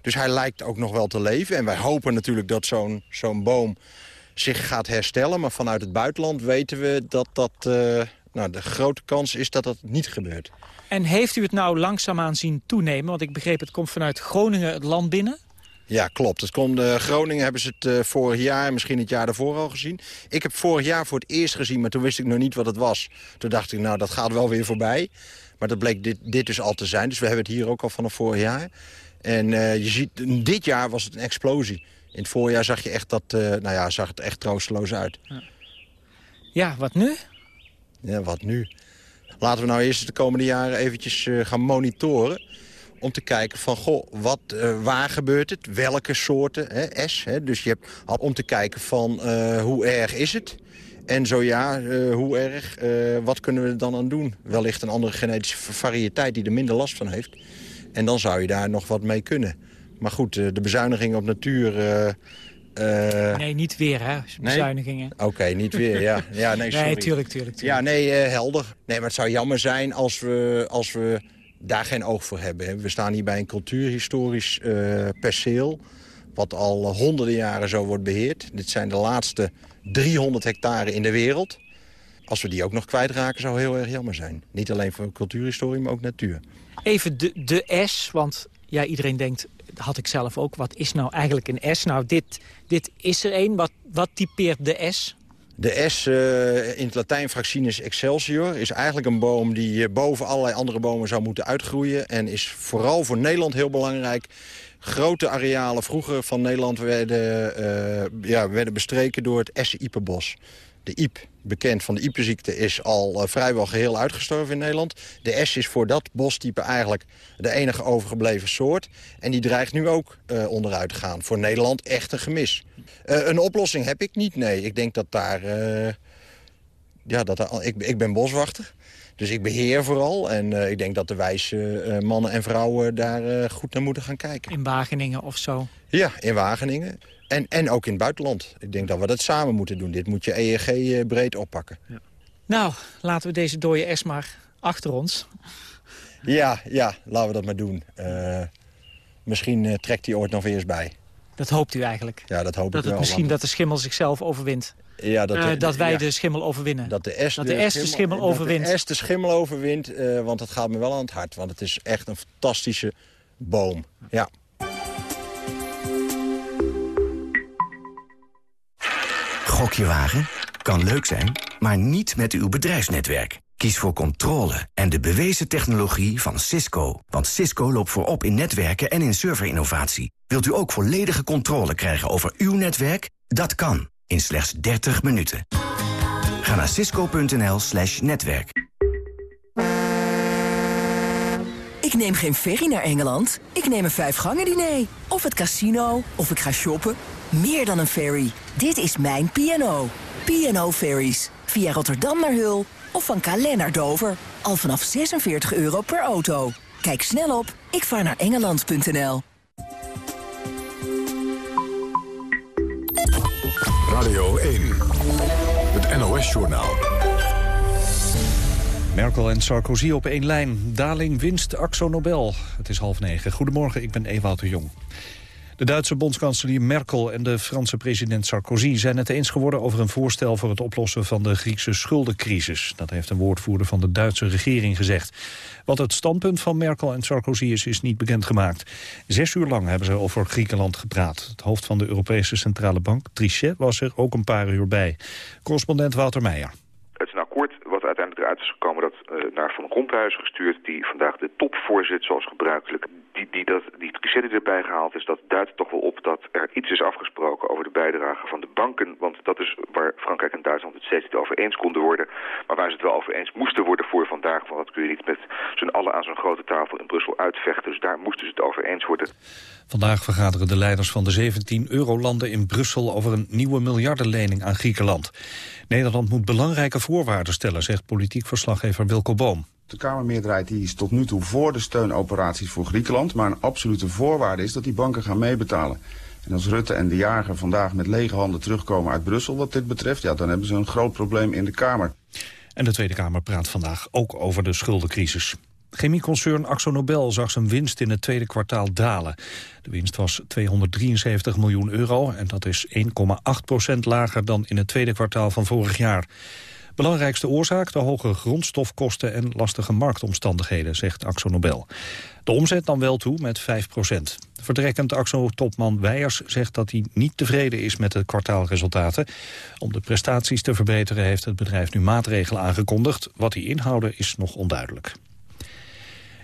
Dus hij lijkt ook nog wel te leven. En wij hopen natuurlijk dat zo'n zo'n boom zich gaat herstellen. Maar vanuit het buitenland weten we dat dat... Uh, nou, de grote kans is dat dat niet gebeurt. En heeft u het nou langzaamaan zien toenemen? Want ik begreep het komt vanuit Groningen het land binnen. Ja, klopt. Het komt, uh, Groningen hebben ze het uh, vorig jaar, misschien het jaar daarvoor al gezien. Ik heb vorig jaar voor het eerst gezien, maar toen wist ik nog niet wat het was. Toen dacht ik, nou, dat gaat wel weer voorbij. Maar dat bleek dit, dit dus al te zijn. Dus we hebben het hier ook al vanaf vorig jaar. En uh, je ziet, dit jaar was het een explosie. In het voorjaar zag je echt dat, nou ja, zag het echt troosteloos uit. Ja, ja wat nu? Ja, wat nu? Laten we nou eerst de komende jaren eventjes gaan monitoren om te kijken van, goh, wat, uh, waar gebeurt het? Welke soorten, hè, S. Hè? Dus je hebt al om te kijken van, uh, hoe erg is het? En zo ja, hoe erg, wat kunnen we er dan aan doen? Wellicht een andere genetische variëteit die er minder last van heeft. En dan zou je daar nog wat mee kunnen. Maar goed, de bezuinigingen op natuur... Uh, nee, niet weer, hè? Bezuinigingen. Nee? Oké, okay, niet weer, ja. ja nee, sorry. nee, tuurlijk, tuurlijk, tuurlijk. Ja, nee, uh, helder. Nee, maar het zou jammer zijn als we, als we daar geen oog voor hebben. We staan hier bij een cultuurhistorisch uh, perceel... wat al honderden jaren zo wordt beheerd. Dit zijn de laatste 300 hectare in de wereld. Als we die ook nog kwijtraken, zou heel erg jammer zijn. Niet alleen voor cultuurhistorie, maar ook natuur. Even de, de S, want ja, iedereen denkt, had ik zelf ook... wat is nou eigenlijk een S? Nou, dit, dit is er een. Wat, wat typeert de S? De S uh, in het Latijn Fraxinus excelsior is eigenlijk een boom die boven allerlei andere bomen zou moeten uitgroeien. En is vooral voor Nederland heel belangrijk. Grote arealen vroeger van Nederland werden, uh, ja, werden bestreken door het Essen-Iepenbos. De iep, bekend van de iepenziekte, is al uh, vrijwel geheel uitgestorven in Nederland. De es is voor dat bostype eigenlijk de enige overgebleven soort. En die dreigt nu ook uh, onderuit te gaan. Voor Nederland echt een gemis. Uh, een oplossing heb ik niet, nee. Ik denk dat daar... ja, dat daar, ik, ik ben boswachter. Dus ik beheer vooral. En uh, ik denk dat de wijze uh, mannen en vrouwen daar uh, goed naar moeten gaan kijken. In Wageningen of zo? Ja, in Wageningen. En, en ook in het buitenland. Ik denk dat we dat samen moeten doen. Dit moet je EEG breed oppakken. Ja. Nou, laten we deze dode S maar achter ons. Ja, ja, laten we dat maar doen. misschien trekt hij ooit nog weer eens bij. Dat hoopt u eigenlijk? Ja, dat hoop dat ik wel. Het misschien dat de schimmel zichzelf overwint? Ja, dat, eh, dat wij ja. de schimmel overwinnen. Dat de S Dat de S de schimmel overwint. Dat de S de schimmel overwint, eh, want dat gaat me wel aan het hart. Want het is echt een fantastische boom. Ja. Gokje wagen? Kan leuk zijn, maar niet met uw bedrijfsnetwerk. Kies voor controle en de bewezen technologie van Cisco. Want Cisco loopt voorop in netwerken en in serverinnovatie. Wilt u ook volledige controle krijgen over uw netwerk? Dat kan, in slechts 30 minuten. Ga naar cisco.nl slash netwerk. Ik neem geen ferry naar Engeland. Ik neem een vijfgangen diner. Of het casino. Of ik ga shoppen. Meer dan een ferry. Dit is mijn P&O. P&O Ferries. Via Rotterdam naar Hul. Of van Calais naar Dover. Al vanaf 46 euro per auto. Kijk snel op ikvaarnaarengeland.nl Radio 1. Het NOS-journaal. Merkel en Sarkozy op één lijn. Daling winst Axo Nobel. Het is half negen. Goedemorgen, ik ben Ewout de Jong. De Duitse bondskanselier Merkel en de Franse president Sarkozy zijn het eens geworden over een voorstel voor het oplossen van de Griekse schuldencrisis. Dat heeft een woordvoerder van de Duitse regering gezegd. Wat het standpunt van Merkel en Sarkozy is, is niet bekendgemaakt. Zes uur lang hebben ze over Griekenland gepraat. Het hoofd van de Europese Centrale Bank, Trichet, was er ook een paar uur bij. Correspondent Wouter Meijer. Het is een akkoord wat uiteindelijk eruit is gekomen dat eh, naar Van Rompuy is gestuurd... die vandaag de top voorzit, zoals gebruikelijk. Die, die, dat, die die erbij gehaald is, dat duidt toch wel op dat er iets is afgesproken... over de bijdrage van de banken. Want dat is waar Frankrijk en Duitsland het steeds niet over eens konden worden. Maar waar ze het wel over eens moesten worden voor vandaag... want dat kun je niet met z'n allen aan zo'n grote tafel in Brussel uitvechten. Dus daar moesten ze het over eens worden. Vandaag vergaderen de leiders van de 17 eurolanden in Brussel over een nieuwe miljardenlening aan Griekenland. Nederland moet belangrijke voorwaarden stellen, zegt politiek verslaggever Wilco Boom. De Kamermeerderheid die is tot nu toe voor de steunoperaties voor Griekenland. Maar een absolute voorwaarde is dat die banken gaan meebetalen. En als Rutte en de jager vandaag met lege handen terugkomen uit Brussel wat dit betreft... ja, dan hebben ze een groot probleem in de Kamer. En de Tweede Kamer praat vandaag ook over de schuldencrisis. Chemieconcern Axo Nobel zag zijn winst in het tweede kwartaal dalen. De winst was 273 miljoen euro en dat is 1,8 procent lager dan in het tweede kwartaal van vorig jaar. Belangrijkste oorzaak de hoge grondstofkosten en lastige marktomstandigheden, zegt Axo Nobel. De omzet nam wel toe met 5 procent. Vertrekkend Axo-topman Weijers zegt dat hij niet tevreden is met de kwartaalresultaten. Om de prestaties te verbeteren heeft het bedrijf nu maatregelen aangekondigd. Wat die inhouden is nog onduidelijk.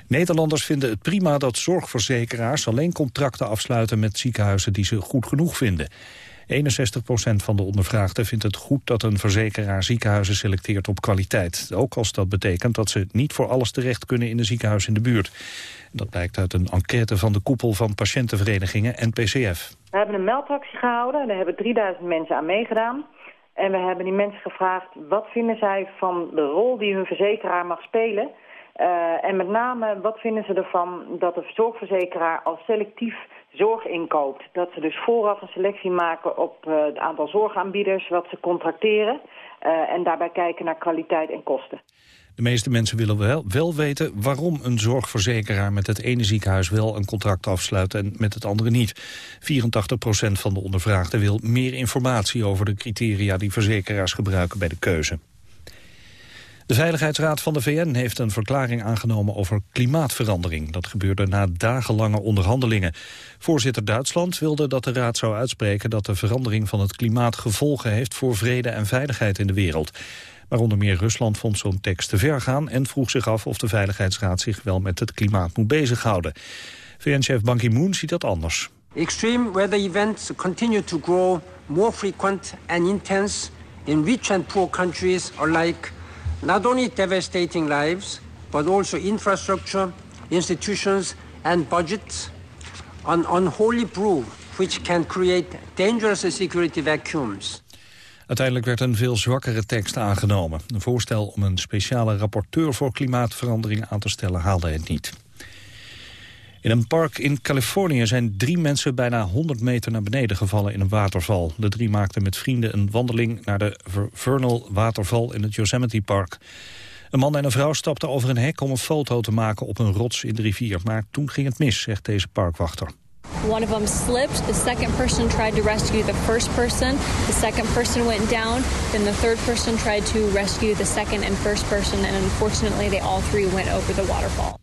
Nederlanders vinden het prima dat zorgverzekeraars alleen contracten afsluiten met ziekenhuizen die ze goed genoeg vinden. 61% van de ondervraagden vindt het goed dat een verzekeraar ziekenhuizen selecteert op kwaliteit. Ook als dat betekent dat ze niet voor alles terecht kunnen in een ziekenhuis in de buurt. Dat blijkt uit een enquête van de koepel van patiëntenverenigingen en PCF. We hebben een meldactie gehouden en daar hebben 3000 mensen aan meegedaan. En we hebben die mensen gevraagd wat vinden zij van de rol die hun verzekeraar mag spelen. Uh, en met name wat vinden ze ervan dat de zorgverzekeraar al selectief zorg inkoopt. Dat ze dus vooraf een selectie maken op uh, het aantal zorgaanbieders wat ze contracteren. Uh, en daarbij kijken naar kwaliteit en kosten. De meeste mensen willen wel, wel weten waarom een zorgverzekeraar met het ene ziekenhuis wel een contract afsluit en met het andere niet. 84% van de ondervraagden wil meer informatie over de criteria die verzekeraars gebruiken bij de keuze. De Veiligheidsraad van de VN heeft een verklaring aangenomen over klimaatverandering. Dat gebeurde na dagenlange onderhandelingen. Voorzitter Duitsland wilde dat de raad zou uitspreken dat de verandering van het klimaat gevolgen heeft voor vrede en veiligheid in de wereld. Maar onder meer Rusland vond zo'n tekst te ver gaan en vroeg zich af of de Veiligheidsraad zich wel met het klimaat moet bezighouden. VN-chef Ban Ki-moon ziet dat anders. Extreme weather events continue to grow more frequent and intense in rich and poor countries alike not only devastating lives, but also infrastructure, institutions and budgets, an unholy brew which can create dangerous security vacuums. Uiteindelijk werd een veel zwakkere tekst aangenomen. Een voorstel om een speciale rapporteur voor klimaatverandering aan te stellen haalde het niet. In een park in Californië zijn drie mensen bijna 100 meter naar beneden gevallen in een waterval. De drie maakten met vrienden een wandeling naar de Vernal waterval in het Yosemite Park. Een man en een vrouw stapten over een hek om een foto te maken op een rots in de rivier. Maar toen ging het mis, zegt deze parkwachter. One of them slipped. The second person tried to rescue the first person. The second person went down. Then the third person tried to rescue the second and first person. And unfortunately, they all three went over the waterfall.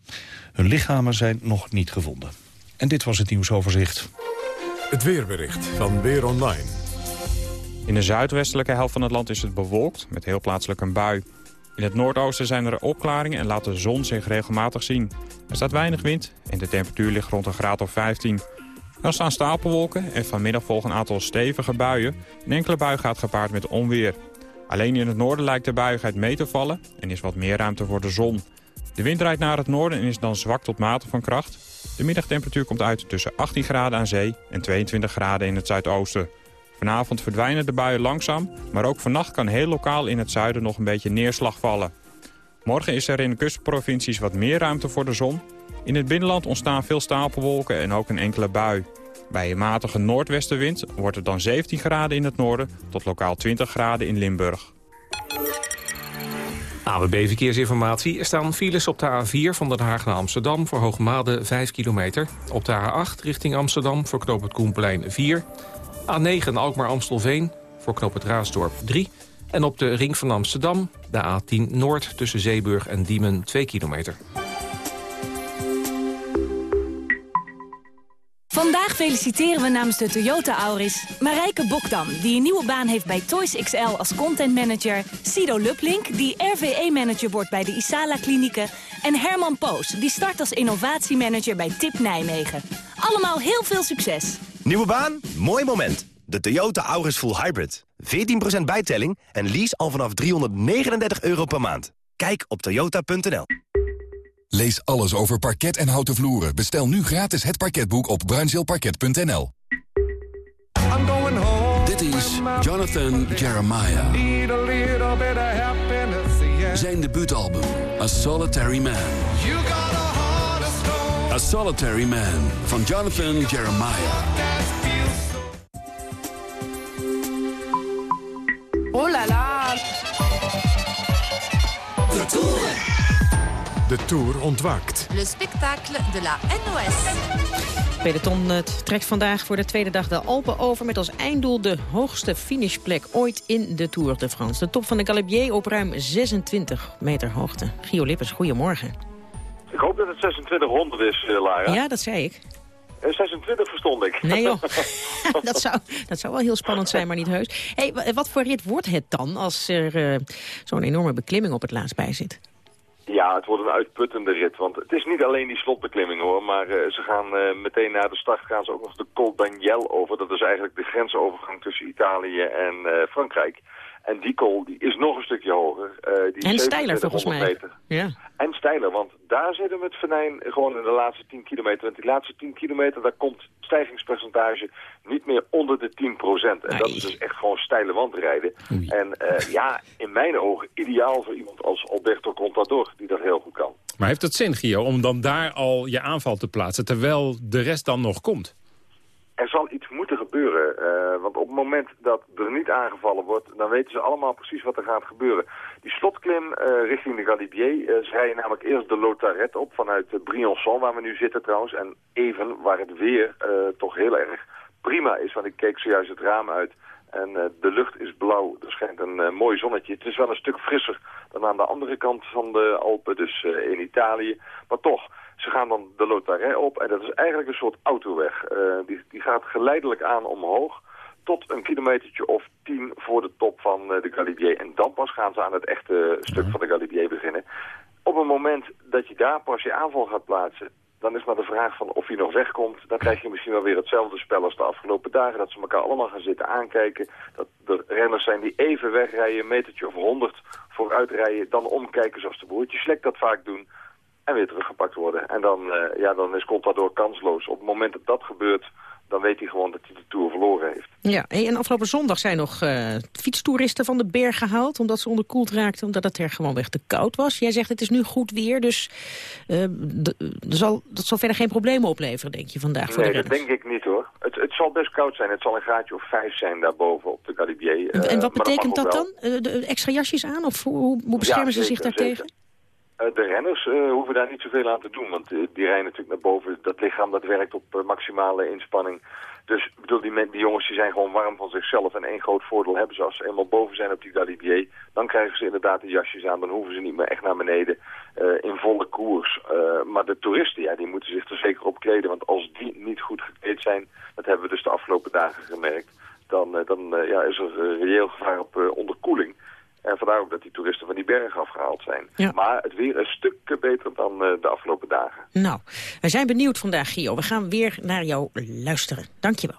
Hun lichamen zijn nog niet gevonden. En dit was het nieuwsoverzicht. Het weerbericht van Weer Online. In de zuidwestelijke helft van het land is het bewolkt, met heel plaatselijk een bui. In het noordoosten zijn er opklaringen en laat de zon zich regelmatig zien. Er staat weinig wind en de temperatuur ligt rond een graad of 15. Er staan stapelwolken en vanmiddag volgen een aantal stevige buien. Een enkele bui gaat gepaard met onweer. Alleen in het noorden lijkt de buigheid mee te vallen en is wat meer ruimte voor de zon. De wind draait naar het noorden en is dan zwak tot matig van kracht. De middagtemperatuur komt uit tussen 18 graden aan zee en 22 graden in het zuidoosten. Vanavond verdwijnen de buien langzaam, maar ook vannacht kan heel lokaal in het zuiden nog een beetje neerslag vallen. Morgen is er in de kustprovincies wat meer ruimte voor de zon. In het binnenland ontstaan veel stapelwolken en ook een enkele bui. Bij een matige noordwestenwind wordt het dan 17 graden in het noorden tot lokaal 20 graden in Limburg. AWB Verkeersinformatie. Er staan files op de A4 van Den Haag naar Amsterdam... voor Hoogmade 5 kilometer. Op de A8 richting Amsterdam voor knoop het Koenplein 4. A9 Alkmaar-Amstelveen voor knoop het Raasdorp 3. En op de ring van Amsterdam de A10 Noord tussen Zeeburg en Diemen 2 kilometer. Feliciteren we namens de Toyota Auris Marijke Bokdam... die een nieuwe baan heeft bij Toys XL als content manager... Sido Luplink, die RVE-manager wordt bij de Isala Klinieken... en Herman Poos, die start als innovatiemanager bij TIP Nijmegen. Allemaal heel veel succes. Nieuwe baan? Mooi moment. De Toyota Auris Full Hybrid. 14% bijtelling en lease al vanaf 339 euro per maand. Kijk op toyota.nl. Lees alles over parket en houten vloeren. Bestel nu gratis het parketboek op bruinzeelparket.nl. Dit is Jonathan Jeremiah. Zijn debuutalbum, A Solitary Man. A Solitary Man van Jonathan Jeremiah. Oh la la. De Tour. De Tour ontwaakt. Le spectacle de la NOS. Peloton het trekt vandaag voor de tweede dag de Alpen over... met als einddoel de hoogste finishplek ooit in de Tour de France. De top van de Galibier op ruim 26 meter hoogte. Gio Lippers, goedemorgen. Ik hoop dat het 2600 is, uh, Lara. Ja, dat zei ik. 26 verstond ik. Nee joh, dat, zou, dat zou wel heel spannend zijn, maar niet heus. Hey, wat voor rit wordt het dan als er uh, zo'n enorme beklimming op het laatst bij zit? Ja, het wordt een uitputtende rit. Want het is niet alleen die slotbeklimming hoor. Maar uh, ze gaan uh, meteen na de start gaan ze ook nog de Col d'Agnel over. Dat is eigenlijk de grensovergang tussen Italië en uh, Frankrijk. En die col die is nog een stukje hoger. die en steiler volgens mij. Meter. Ja. En steiler, want daar zitten we met Venijn gewoon in de laatste 10 kilometer. Want die laatste 10 kilometer, daar komt het stijgingspercentage niet meer onder de 10 procent. En dat is dus echt gewoon steile wandrijden. Oei. En uh, ja, in mijn ogen ideaal voor iemand als Alberto Contador, die dat heel goed kan. Maar heeft het zin, Gio, om dan daar al je aanval te plaatsen, terwijl de rest dan nog komt? Er zal iets moeten gebeuren, uh, want op het moment dat er niet aangevallen wordt, dan weten ze allemaal precies wat er gaat gebeuren. Die slotklim uh, richting de Galibier, uh, ze rijden namelijk eerst de Lotaret op vanuit Briançon, waar we nu zitten trouwens, en even waar het weer toch heel erg prima is, want ik keek zojuist het raam uit en de lucht is blauw, er schijnt een mooi zonnetje. Het is wel een stuk frisser dan aan de andere kant van de Alpen, dus in Italië, maar toch... Ze gaan dan de Lotaret op en dat is eigenlijk een soort autoweg. Uh, die, die gaat geleidelijk aan omhoog tot een kilometertje of tien voor de top van uh, de Galibier. En dan pas gaan ze aan het echte stuk van de Galibier beginnen. Op het moment dat je daar pas je aanval gaat plaatsen, dan is maar de vraag van of hij nog wegkomt. Dan krijg je misschien wel weer hetzelfde spel als de afgelopen dagen. Dat ze elkaar allemaal gaan zitten aankijken. Dat er renners zijn die even wegrijden, een metertje of honderd vooruit rijden. Dan omkijken zoals de broertjes Slek dat vaak doen en weer teruggepakt worden. En dan, uh, ja, dan is Contador kansloos. Op het moment dat dat gebeurt, dan weet hij gewoon dat hij de Tour verloren heeft. Ja, en afgelopen zondag zijn nog uh, fietstoeristen van de berg gehaald... omdat ze onderkoeld raakten, omdat het er gewoon weg te koud was. Jij zegt het is nu goed weer, dus uh, zal, dat zal verder geen problemen opleveren, denk je, vandaag voor nee, de dat denk ik niet, hoor. Het, het zal best koud zijn. Het zal een graadje of vijf zijn daarboven op de Galibier. en wat betekent dat, dat dan? de extra jasjes aan, of hoe, hoe beschermen ja, ze zich daartegen? Eh, de renners eh, hoeven daar niet zoveel aan te doen, want eh, die rijden natuurlijk naar boven. Dat lichaam dat werkt op maximale inspanning. Dus bedoel, die, die jongens die zijn gewoon warm van zichzelf. En één groot voordeel hebben ze als ze eenmaal boven zijn op die galibier. Dan krijgen ze inderdaad de jasjes aan. Dan hoeven ze niet meer echt naar beneden in volle koers. maar de toeristen, ja, die moeten zich er zeker op kleden. Want als die niet goed gekleed zijn, dat hebben we dus de afgelopen dagen gemerkt. Dan, dan ja, is er reëel gevaar op onderkoeling. En vandaar ook dat die toeristen van die bergen afgehaald zijn. Maar het weer een stuk beter dan uh, de afgelopen dagen. Nou, wij zijn benieuwd vandaag, Gio. We gaan weer naar jou luisteren. Dankjewel.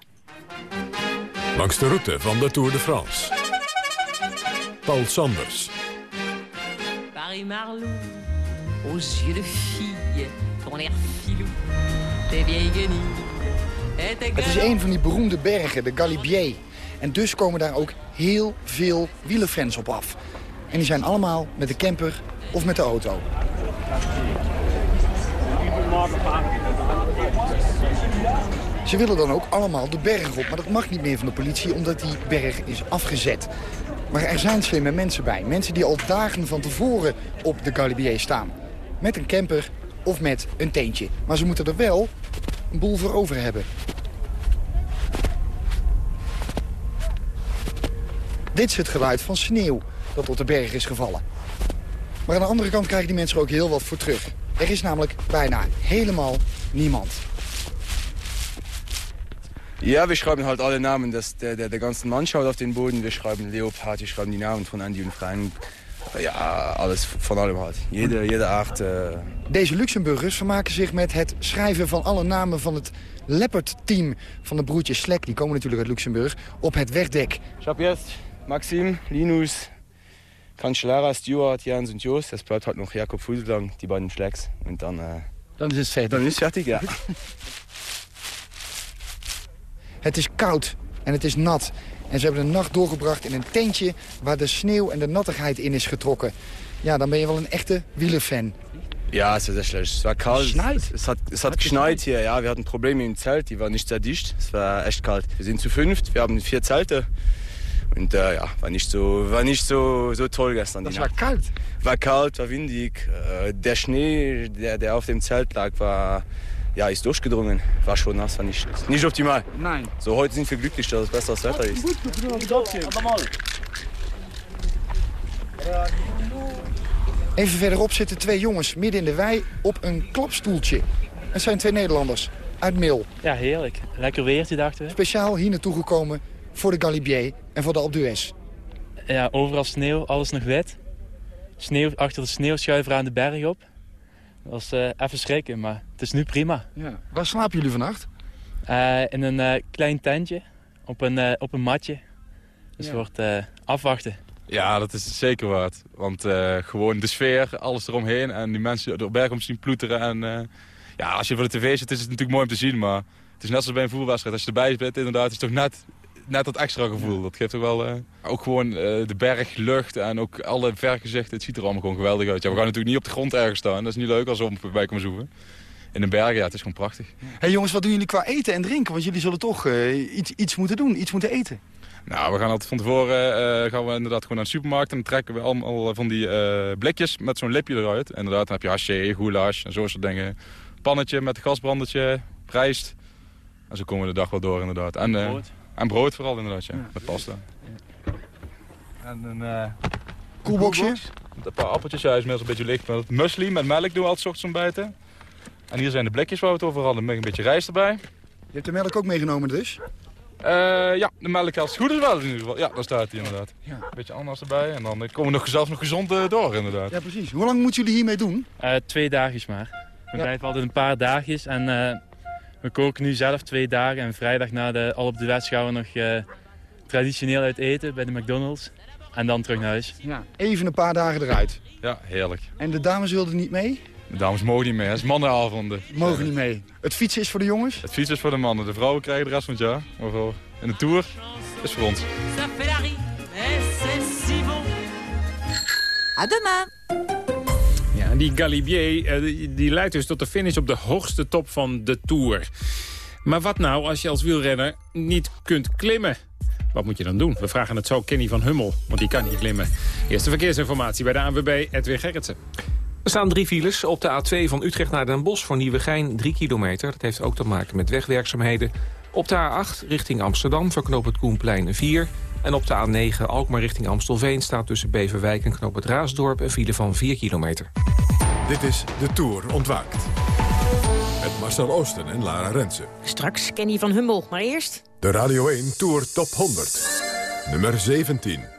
Langs de route van de Tour de France. Paul Sanders. Paris-Marlou, aux yeux de fille, ton air filou, tes vieilles guenilles. Het is een van die beroemde bergen, de Galibier. En dus komen daar ook heel veel wielerfans op af. En die zijn allemaal met de camper of met de auto. Ze willen dan ook allemaal de berg op, maar dat mag niet meer van de politie omdat die berg is afgezet. Maar er zijn slimme mensen bij. Mensen die al dagen van tevoren op de Galibier staan. Met een camper of met een teentje. Maar ze moeten er wel een boel voor over hebben. Dit is het geluid van sneeuw dat op de berg is gevallen. Maar aan de andere kant krijgen die mensen er ook heel wat voor terug. Er is namelijk bijna helemaal niemand. Ja, we schreiben halt alle Namen dass der, der, der ganzen Mannschaft auf den Boden. Wir schreiben Leopard, wir schreiben die Namen von Andy und Frank. Ja, alles van allem halt. Jede, jede acht. Uh... Deze Luxemburgers vermaken zich met het schrijven van alle namen van het Leopard-team van de broertjes Slek. Die komen natuurlijk uit Luxemburg. Op het wegdek. Eerst Maxim, Linus, Cancellara, Stuart, Jans und Jos. Das bleibt halt noch Jakob die beiden Schlecks. Und dann... Äh, dann ist es fertig. Dann ist fertig, ja. Het is koud en het is nat. En ze hebben de nacht doorgebracht in een tentje waar de sneeuw en de nattigheid in is getrokken. Ja, dan ben je wel een echte wielerfan. Ja, es war sehr schlecht. Es war kalt. Schneit. Es hat, es hat, hat geschneit hier, ja. Wir hatten Probleme im Zelt, die waren nicht sehr dicht. Es war echt kalt. Wir sind zu fünft, wir haben vier Zelte. Und äh, ja, war nicht so, war nicht so, so toll gestern. Das war kalt? War kalt, war windig. Äh, der Schnee, der, der auf dem Zelt lag, war, ja, ist durchgedrungen. War schon nass, war nicht, nicht optimal. Nein. So, heute sind wir glücklich, dass es besseres Wetter ist. Even verderop zitten twee jongens midden in de wei op een klapstoeltje. Het zijn twee Nederlanders uit Mil. Ja, heerlijk. Lekker weertje, dachten we. Speciaal hier naartoe gekomen voor de Galibier en voor de Alpe d'Huez. Ja, overal sneeuw, alles nog wit. Sneeuw, achter de sneeuw schuiven aan de berg op. Dat was uh, even schrikken, maar het is nu prima. Ja. Waar slapen jullie vannacht? Uh, in een uh, klein tentje, op een, op een matje. Dus ja. wordt afwachten. Ja, dat is zeker waard. Want gewoon de sfeer, alles eromheen en die mensen door berg om zien ploeteren. En, ja, als je voor de tv zit is het natuurlijk mooi om te zien, maar het is net zoals bij een voetbalwedstrijd. Als je erbij bent, inderdaad, is het toch net net dat extra gevoel. Dat geeft toch wel... Uh, ook gewoon uh, de berg, lucht en ook alle vergezichten. Het ziet er allemaal gewoon geweldig uit. Ja, we gaan natuurlijk niet op de grond ergens staan. Dat is niet leuk als we op bij komen zoeken. In de bergen, ja, het is gewoon prachtig. hey jongens, wat doen jullie qua eten en drinken? Want jullie zullen toch uh, iets, iets moeten doen, iets moeten eten. Nou, we gaan altijd van tevoren gaan we inderdaad gewoon naar de supermarkt. En dan trekken we allemaal van die blikjes met zo'n lipje eruit. Inderdaad, dan heb je haché, goulash en zo soort dingen. Pannetje met een gasbrandertje, rijst. En zo komen we de dag wel door inderdaad. En, en brood vooral inderdaad, ja. Met pasta. En een uh, koelboxje. Een paar appeltjes, ja, is inmiddels een beetje licht. Met muesli met melk doen we altijd ochtends ontbijten. En hier zijn de blikjes waar we het over hadden, met een beetje rijst erbij. Je hebt de melk ook meegenomen dus? Uh, ja, de melk als het goed is wel in ieder geval. Ja, daar staat hij inderdaad. Ja. Een beetje ananas erbij en dan komen we nog, zelfs nog gezond uh, door inderdaad. Ja, precies. Hoe lang moeten jullie hiermee doen? Uh, twee dagjes maar. We ja. altijd een paar dagjes en we koken nu zelf twee dagen en vrijdag na de Al op de West gaan we nog uh, traditioneel uit eten bij de McDonald's. En dan terug naar huis. Ja, even een paar dagen eruit. Ja, heerlijk. En de dames wilden niet mee? De dames mogen niet mee, het is mannenavonden. Mogen niet mee. Het fietsen is voor de jongens? Het fietsen is voor de mannen. De vrouwen krijgen de rest van het jaar. Maar voor in de Tour is voor ons. À demain! En die Galibier eh, die leidt dus tot de finish op de hoogste top van de Tour. Maar wat nou als je als wielrenner niet kunt klimmen? Wat moet je dan doen? We vragen het zo Kenny van Hummel, want die kan niet klimmen. Eerste verkeersinformatie bij de ANWB, Edwin Gerritsen. Er staan drie files op de A2 van Utrecht naar Den Bosch voor Nieuwegein 3 kilometer. Dat heeft ook te maken met wegwerkzaamheden. Op de A8 richting Amsterdam voor knoop het Koenplein 4. En op de A9 Alkmaar richting Amstelveen staat tussen Beverwijk en knoop het Raasdorp een file van 4 kilometer. Dit is De Tour Ontwaakt. Met Marcel Oosten en Lara Rensen. Straks Kenny van Hummel, maar eerst... De Radio 1 Tour Top 100. Nummer 17.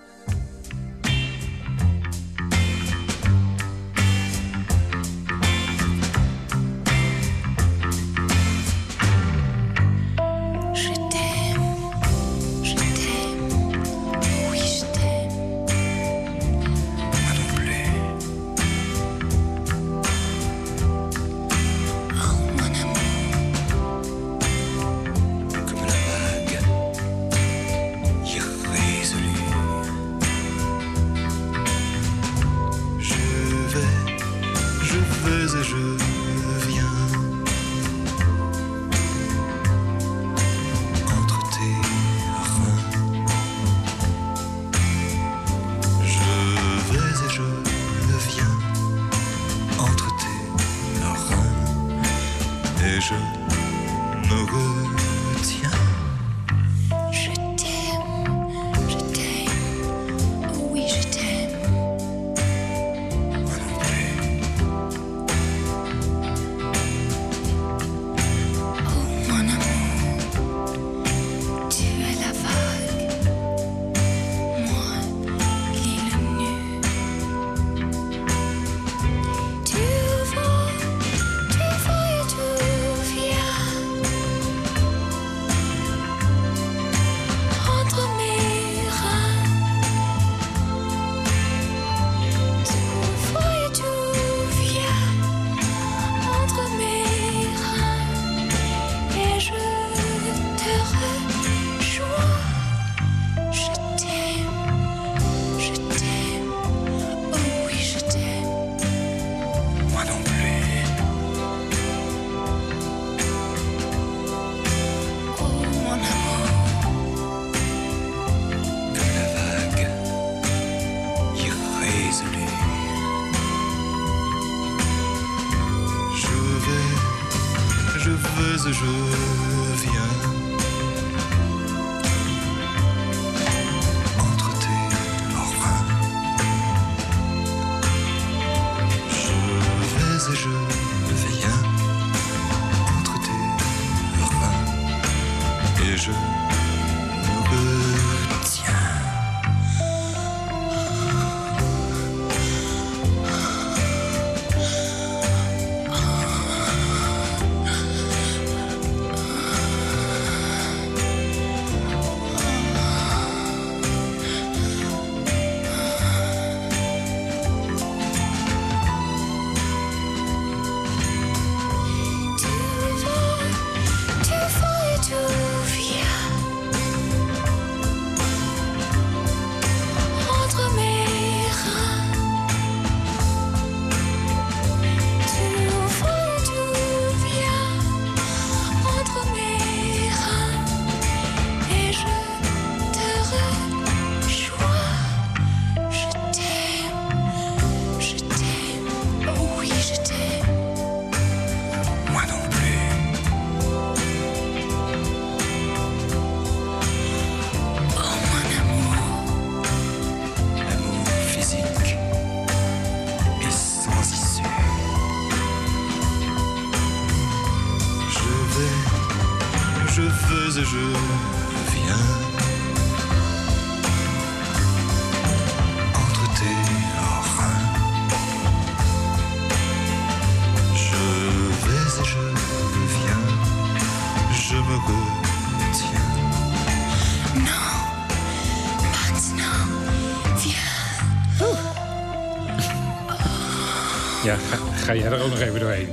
Ga, jij er ook nog even doorheen.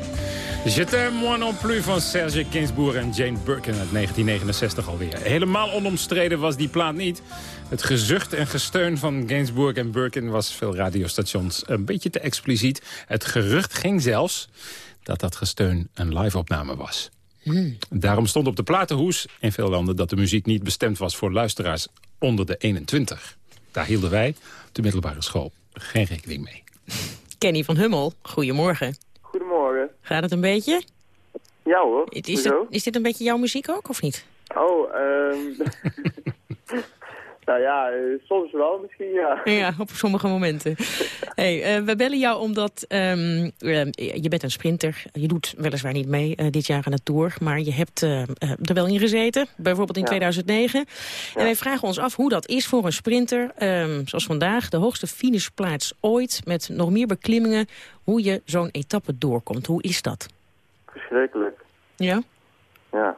Je t'aime moi non plus van Serge Gainsbourg en Jane Birkin uit 1969 alweer. Helemaal onomstreden was die plaat niet. Het gezucht en gesteun van Gainsbourg en Birkin was veel radiostations een beetje te expliciet. Het gerucht ging zelfs dat dat gesteun een live-opname was. Daarom stond op de platenhoes in veel landen dat de muziek niet bestemd was voor luisteraars onder de 21. Daar hielden wij op de middelbare school geen rekening mee. Kenny van Hummel, goedemorgen. Goedemorgen. Gaat het een beetje? Ja hoor. Is, dit, is dit een beetje jouw muziek ook, of niet? Oh, ehm nou ja, eh, soms wel misschien, ja. Ja, op sommige momenten. Hey, eh, we bellen jou omdat ehm, eh, je bent een sprinter. Je doet weliswaar niet mee dit jaar aan de Tour. Maar je hebt er wel in gezeten, bijvoorbeeld in Ja. 2009. En wij vragen ons af hoe dat is voor een sprinter. ehm, zoals vandaag, de hoogste finishplaats ooit. Met nog meer beklimmingen. Hoe je zo'n etappe doorkomt. Hoe is dat? Verschrikkelijk. Ja? Ja.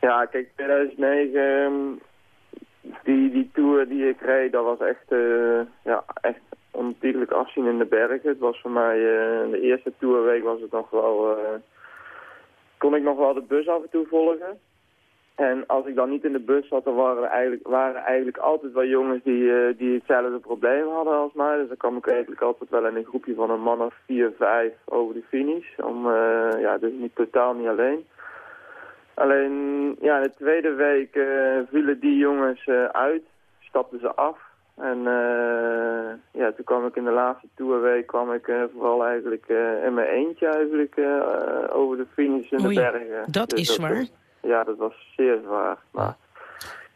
Ja, kijk, 2009, ehm, die, die tour die ik reed, dat was echt, eh ja, echt ontiegelijk afzien in de bergen. Het was voor mij, eh, de eerste tourweek was het nog wel, eh, kon ik nog wel de bus af en toe volgen. En als ik dan niet in de bus zat, dan waren er eigenlijk, waren eigenlijk altijd wel jongens die, eh, die hetzelfde probleem hadden als mij. Dus dan kwam ik eigenlijk altijd wel in een groepje van een man of vier, vijf over de finish. Om, ja, dus niet totaal niet alleen. Alleen, ja, de tweede week eh, vielen die jongens eh, uit, stapten ze af. En eh, ja, toen kwam ik in de laatste tourweek kwam ik vooral eigenlijk eh, in mijn eentje eigenlijk over de finish in de bergen. dat Dus is zwaar. ja, dat was zeer zwaar. Maar,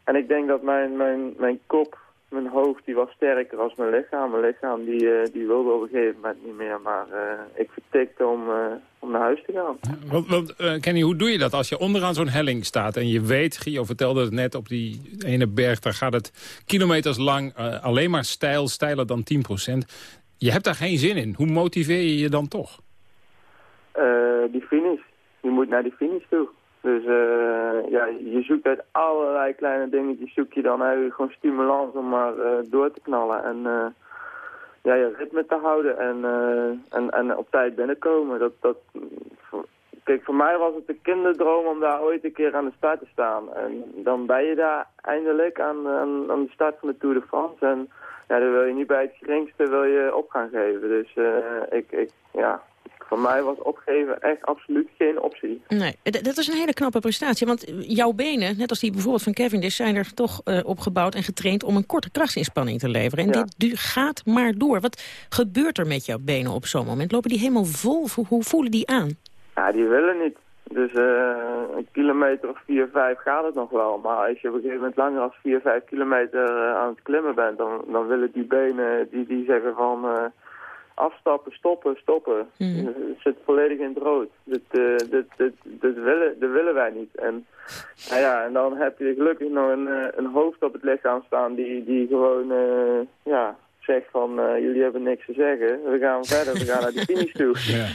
en ik denk dat mijn, mijn, mijn kop, mijn hoofd, die was sterker als mijn lichaam. Mijn lichaam die, eh, die wilde op een gegeven moment niet meer. Maar eh, ik vertikte om, eh, om naar huis te gaan. Want, want Kenny, hoe doe je dat als je onderaan zo'n helling staat... en je weet, Gio vertelde het net, op die ene berg... daar gaat het kilometers lang alleen maar stijl, steiler dan 10% Je hebt daar geen zin in. Hoe motiveer je je dan toch? Die finish. Je moet naar die finish toe. Dus eh, ja, je zoekt uit allerlei kleine dingetjes, zoek je dan eigenlijk gewoon stimulans om maar eh, door te knallen. En eh, ja, je ritme te houden en, en, en op tijd binnenkomen. Dat, dat, kijk, voor mij was het een kinderdroom om daar ooit een keer aan de start te staan. En dan ben je daar eindelijk aan, aan, aan de start van de Tour de France. En ja, dan wil je niet bij het geringste wil je op gaan geven. Dus ik, ik, ja, voor mij was opgeven echt absoluut geen optie. Nee, dat is een hele knappe prestatie. Want jouw benen, net als die bijvoorbeeld van Cavendish... zijn er toch eh, opgebouwd en getraind om een korte krachtsinspanning te leveren. En Ja. dit du- gaat maar door. Wat gebeurt er met jouw benen op zo'n moment? Lopen die helemaal vol? Hoe, voelen die aan? Ja, die willen niet. Dus eh, een kilometer of 4, 5 gaat het nog wel. Maar als je op een gegeven moment langer dan 4, 5 kilometer eh, aan het klimmen bent, dan, dan willen die benen, die, die zeggen van afstappen, stoppen, stoppen. Mhm. Het zit volledig in het rood. Dit, eh, dit, dit, dit, willen, dit willen wij niet. En, nou ja, en dan heb je gelukkig nog een, eh, een hoofd op het lichaam staan die, die gewoon eh, ja, zegt van jullie hebben niks te zeggen. We gaan verder, we gaan naar die finish toe. Ja.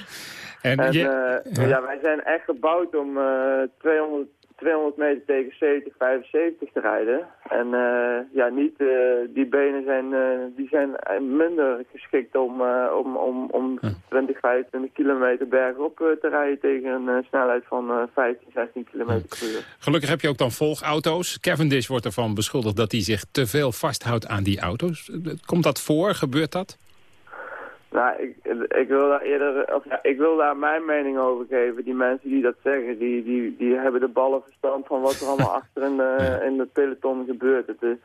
En, En, je- eh, ja. wij zijn echt gebouwd om eh 200, 200 meter tegen 70, 75 te rijden. En eh, ja, niet, eh, die benen zijn, eh, die zijn minder geschikt om, om, om, om 20, 25 kilometer bergop te rijden tegen een snelheid van eh 15, 16 kilometer per uur. Gelukkig heb je ook dan volgauto's. Cavendish wordt ervan beschuldigd dat hij zich te veel vasthoudt aan die auto's. Komt dat voor? Gebeurt dat? Nou, ik, ik wil daar eerder, of ja, ik wil daar mijn mening over geven. Die mensen die dat zeggen, die, die, die hebben de ballen verstand van wat er allemaal achter in de, in de peloton gebeurt. Het is,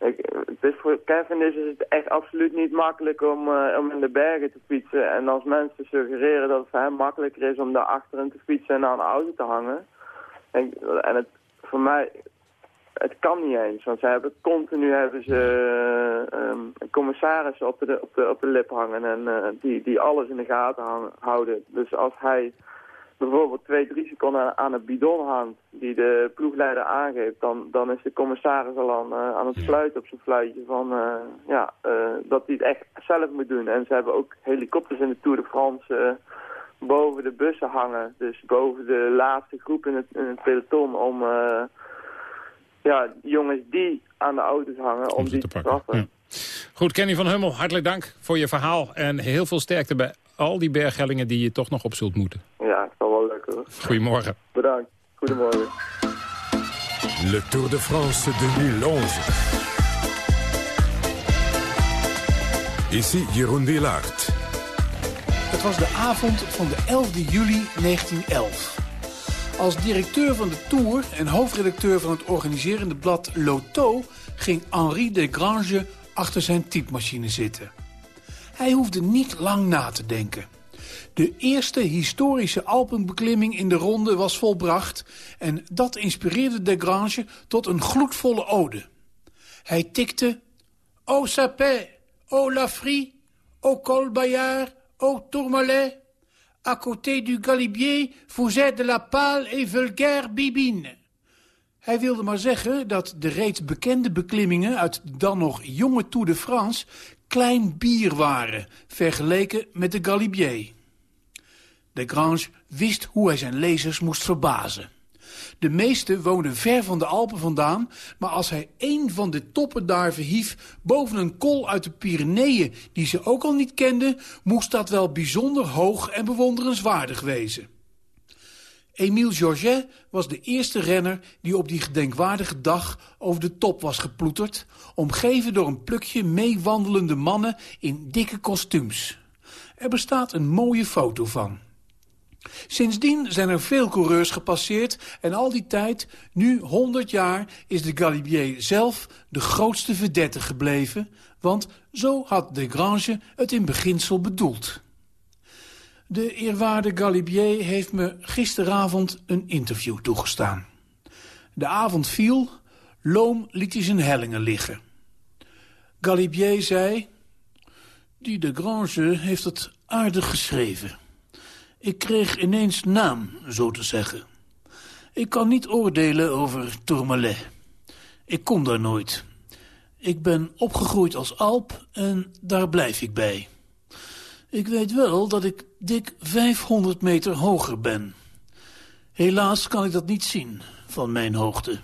ik, het is voor Kevin is het echt absoluut niet makkelijk om, eh, om in de bergen te fietsen. En als mensen suggereren dat het voor hem makkelijker is om daar achterin te fietsen en aan een auto te hangen. En, en het, voor mij, het kan niet eens, want ze hebben continu hebben ze eh, ehm, een commissaris op de, op de, op de lip hangen en eh, die, die alles in de gaten hang- houden. Dus als hij bijvoorbeeld twee, drie seconden aan, aan een bidon hangt die de ploegleider aangeeft, dan, dan is de commissaris al aan, eh, aan het fluiten op zijn fluitje van ja, dat hij het echt zelf moet doen. En ze hebben ook helikopters in de Tour de France boven de bussen hangen, dus boven de laatste groep in het, in het peloton om... ja, jongens die aan de auto's hangen om, die te straffen. Goed, Kenny van Hummel, hartelijk dank voor je verhaal. En heel veel sterkte bij al die berghellingen die je toch nog op zult moeten. Ja, het zal wel lukken hoor. Goedemorgen. Bedankt. Goedemorgen. Le Tour de France 2011. Ici Jeroen Wielaert. Het was de avond van de 11 juli 1911. Als directeur van de Tour en hoofdredacteur van het organiserende blad Loto... ging Henri de Grange achter zijn typemachine zitten. Hij hoefde niet lang na te denken. De eerste historische Alpenbeklimming in de ronde was volbracht... en dat inspireerde de Grange tot een gloedvolle ode. Hij tikte... O Sapé, O Lafrie, O Col Bayard, O Tourmalet... À côté du Galibier, êtes de la pâle et vulgaire bibine. Hij wilde maar zeggen dat de reeds bekende beklimmingen uit dan nog jonge Tour de France klein bier waren, vergeleken met de Galibier. De Grange wist hoe hij zijn lezers moest verbazen. De meesten woonden ver van de Alpen vandaan, maar als hij één van de toppen daar verhief boven een kol uit de Pyreneeën die ze ook al niet kenden, moest dat wel bijzonder hoog en bewonderenswaardig wezen. Émile Georget was de eerste renner die op die gedenkwaardige dag over de top was geploeterd, omgeven door een plukje meewandelende mannen in dikke kostuums. Er bestaat een mooie foto van. Sindsdien zijn er veel coureurs gepasseerd en al die tijd, nu 100 jaar, is de Galibier zelf de grootste vedette gebleven, want zo had de Grange het in beginsel bedoeld. De eerwaarde Galibier heeft me gisteravond een interview toegestaan. De avond viel, Loom liet hij zijn hellingen liggen. Galibier zei... Die de Grange heeft het aardig geschreven. Ik kreeg ineens naam, zo te zeggen. Ik kan niet oordelen over Tourmalet. Ik kom daar nooit. Ik ben opgegroeid als Alp en daar blijf ik bij. Ik weet wel dat ik dik 500 meter hoger ben. Helaas kan ik dat niet zien, van mijn hoogte.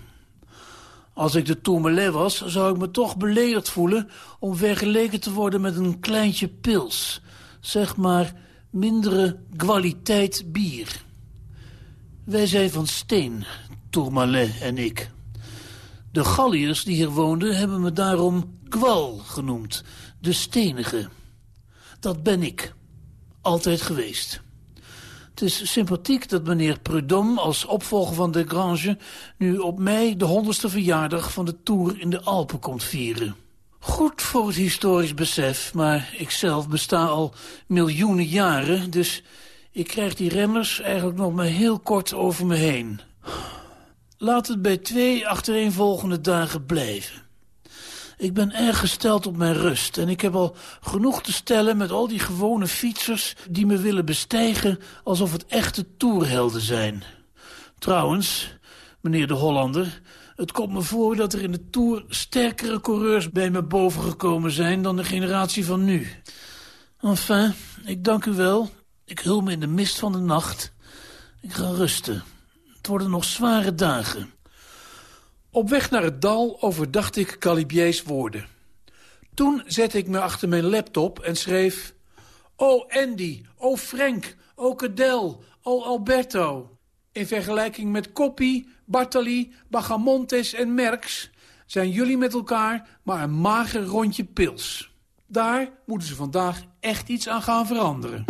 Als ik de Tourmalet was, zou ik me toch beledigd voelen... om vergeleken te worden met een kleintje pils. Zeg maar mindere kwaliteit bier. Wij zijn van steen, Tourmalet en ik. De Galliërs die hier woonden hebben me daarom Gwal genoemd, de stenige. Dat ben ik. Altijd geweest. Het is sympathiek dat meneer Prudhomme als opvolger van de Grange... nu op mei de honderdste verjaardag van de Tour in de Alpen komt vieren. Goed voor het historisch besef, maar ikzelf besta al miljoenen jaren... dus ik krijg die remmers eigenlijk nog maar heel kort over me heen. Laat het bij twee achtereenvolgende dagen blijven. Ik ben erg gesteld op mijn rust en ik heb al genoeg te stellen met al die gewone fietsers die me willen bestijgen alsof het echte toerhelden zijn. Trouwens, meneer de Hollander, het komt me voor dat er in de Tour sterkere coureurs bij me bovengekomen zijn dan de generatie van nu. Enfin, ik dank u wel. Ik hul me in de mist van de nacht. Ik ga rusten. Het worden nog zware dagen. Op weg naar het dal overdacht ik Calibier's woorden. Toen zette ik me achter mijn laptop en schreef... Oh Andy, oh Frank, oh Cadel, oh Alberto. In vergelijking met Coppi, Bartali, Bagamontes en Merks... zijn jullie met elkaar maar een mager rondje pils. Daar moeten ze vandaag echt iets aan gaan veranderen.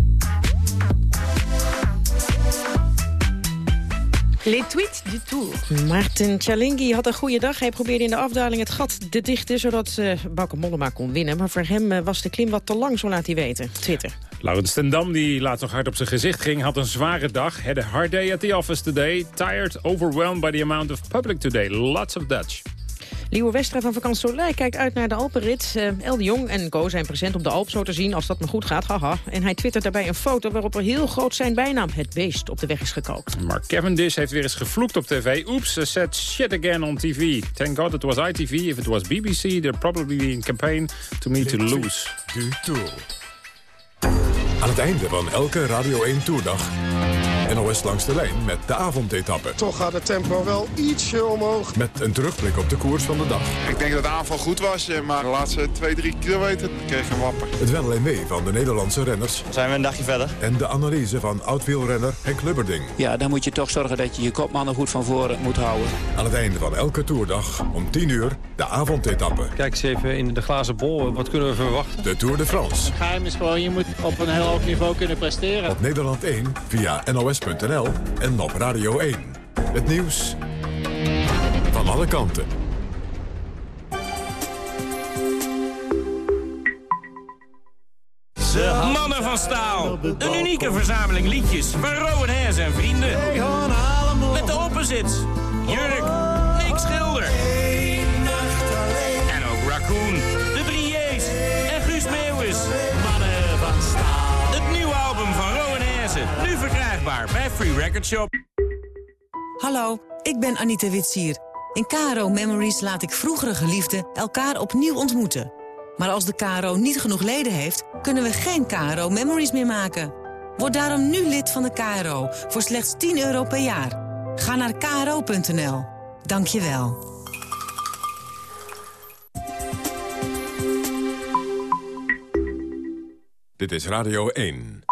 Les tweets du Tour. Maarten Chalingi had een goede dag. Hij probeerde in de afdaling het gat te dichten... zodat uh, Bauke Mollema kon winnen. Maar voor hem uh, was de klim wat te lang, zo laat hij weten. Twitter. Laurens ten Dam, die laat nog hard op zijn gezicht ging... had een zware dag. Had a hard day at the office today. Tired, overwhelmed by the amount of public today. Lots of Dutch. Liewe Westra van Vakant Soleil kijkt uit naar de Alpenrit. Uh, El de Jong en Co zijn present op de Alp zo te zien als dat maar goed gaat. Haha. En hij twittert daarbij een foto waarop er heel groot zijn bijnaam, het beest, op de weg is gekookt. Maar Cavendish heeft weer eens gevloekt op tv. Oeps, said shit again on TV. Thank God it was ITV. If it was BBC, they'd probably be in campaign to me to lose. Du Tour. Aan het einde van elke Radio 1 Tourdag NOS langs de lijn met de avondetappe. Toch gaat het tempo wel ietsje omhoog. Met een terugblik op de koers van de dag. Ik denk dat de aanval goed was, eh, maar de laatste 2, 3 kilometer kreeg een wapper. Het wel en mee van de Nederlandse renners. Zijn we een dagje verder. En de analyse van oud-wielrenner Henk Lubberding. Ja, dan moet je toch zorgen dat je je kopmannen goed van voren moet houden. Aan het einde van elke toerdag om 10 uur de avondetappe. Kijk eens even in de glazen bol, wat kunnen we verwachten? De Tour de France. Het geheim is gewoon, je moet op een heel hoog niveau kunnen presteren. Op Nederland 1 via En op Radio 1. Het nieuws van alle kanten. Mannen van Staal. Een unieke verzameling liedjes van Rowan Hees en vrienden. Met de opposites. Jurk, Nick Schilder. En ook Raccoon, verkrijgbaar bij Free Record Shop. Hallo, ik ben Anita Witsier. In KRO Memories laat ik vroegere geliefden elkaar opnieuw ontmoeten. Maar als de KRO niet genoeg leden heeft, kunnen we geen KRO Memories meer maken. Word daarom nu lid van de KRO voor slechts 10 euro per jaar. Ga naar kro.nl. Dank je wel. Dit is Radio 1.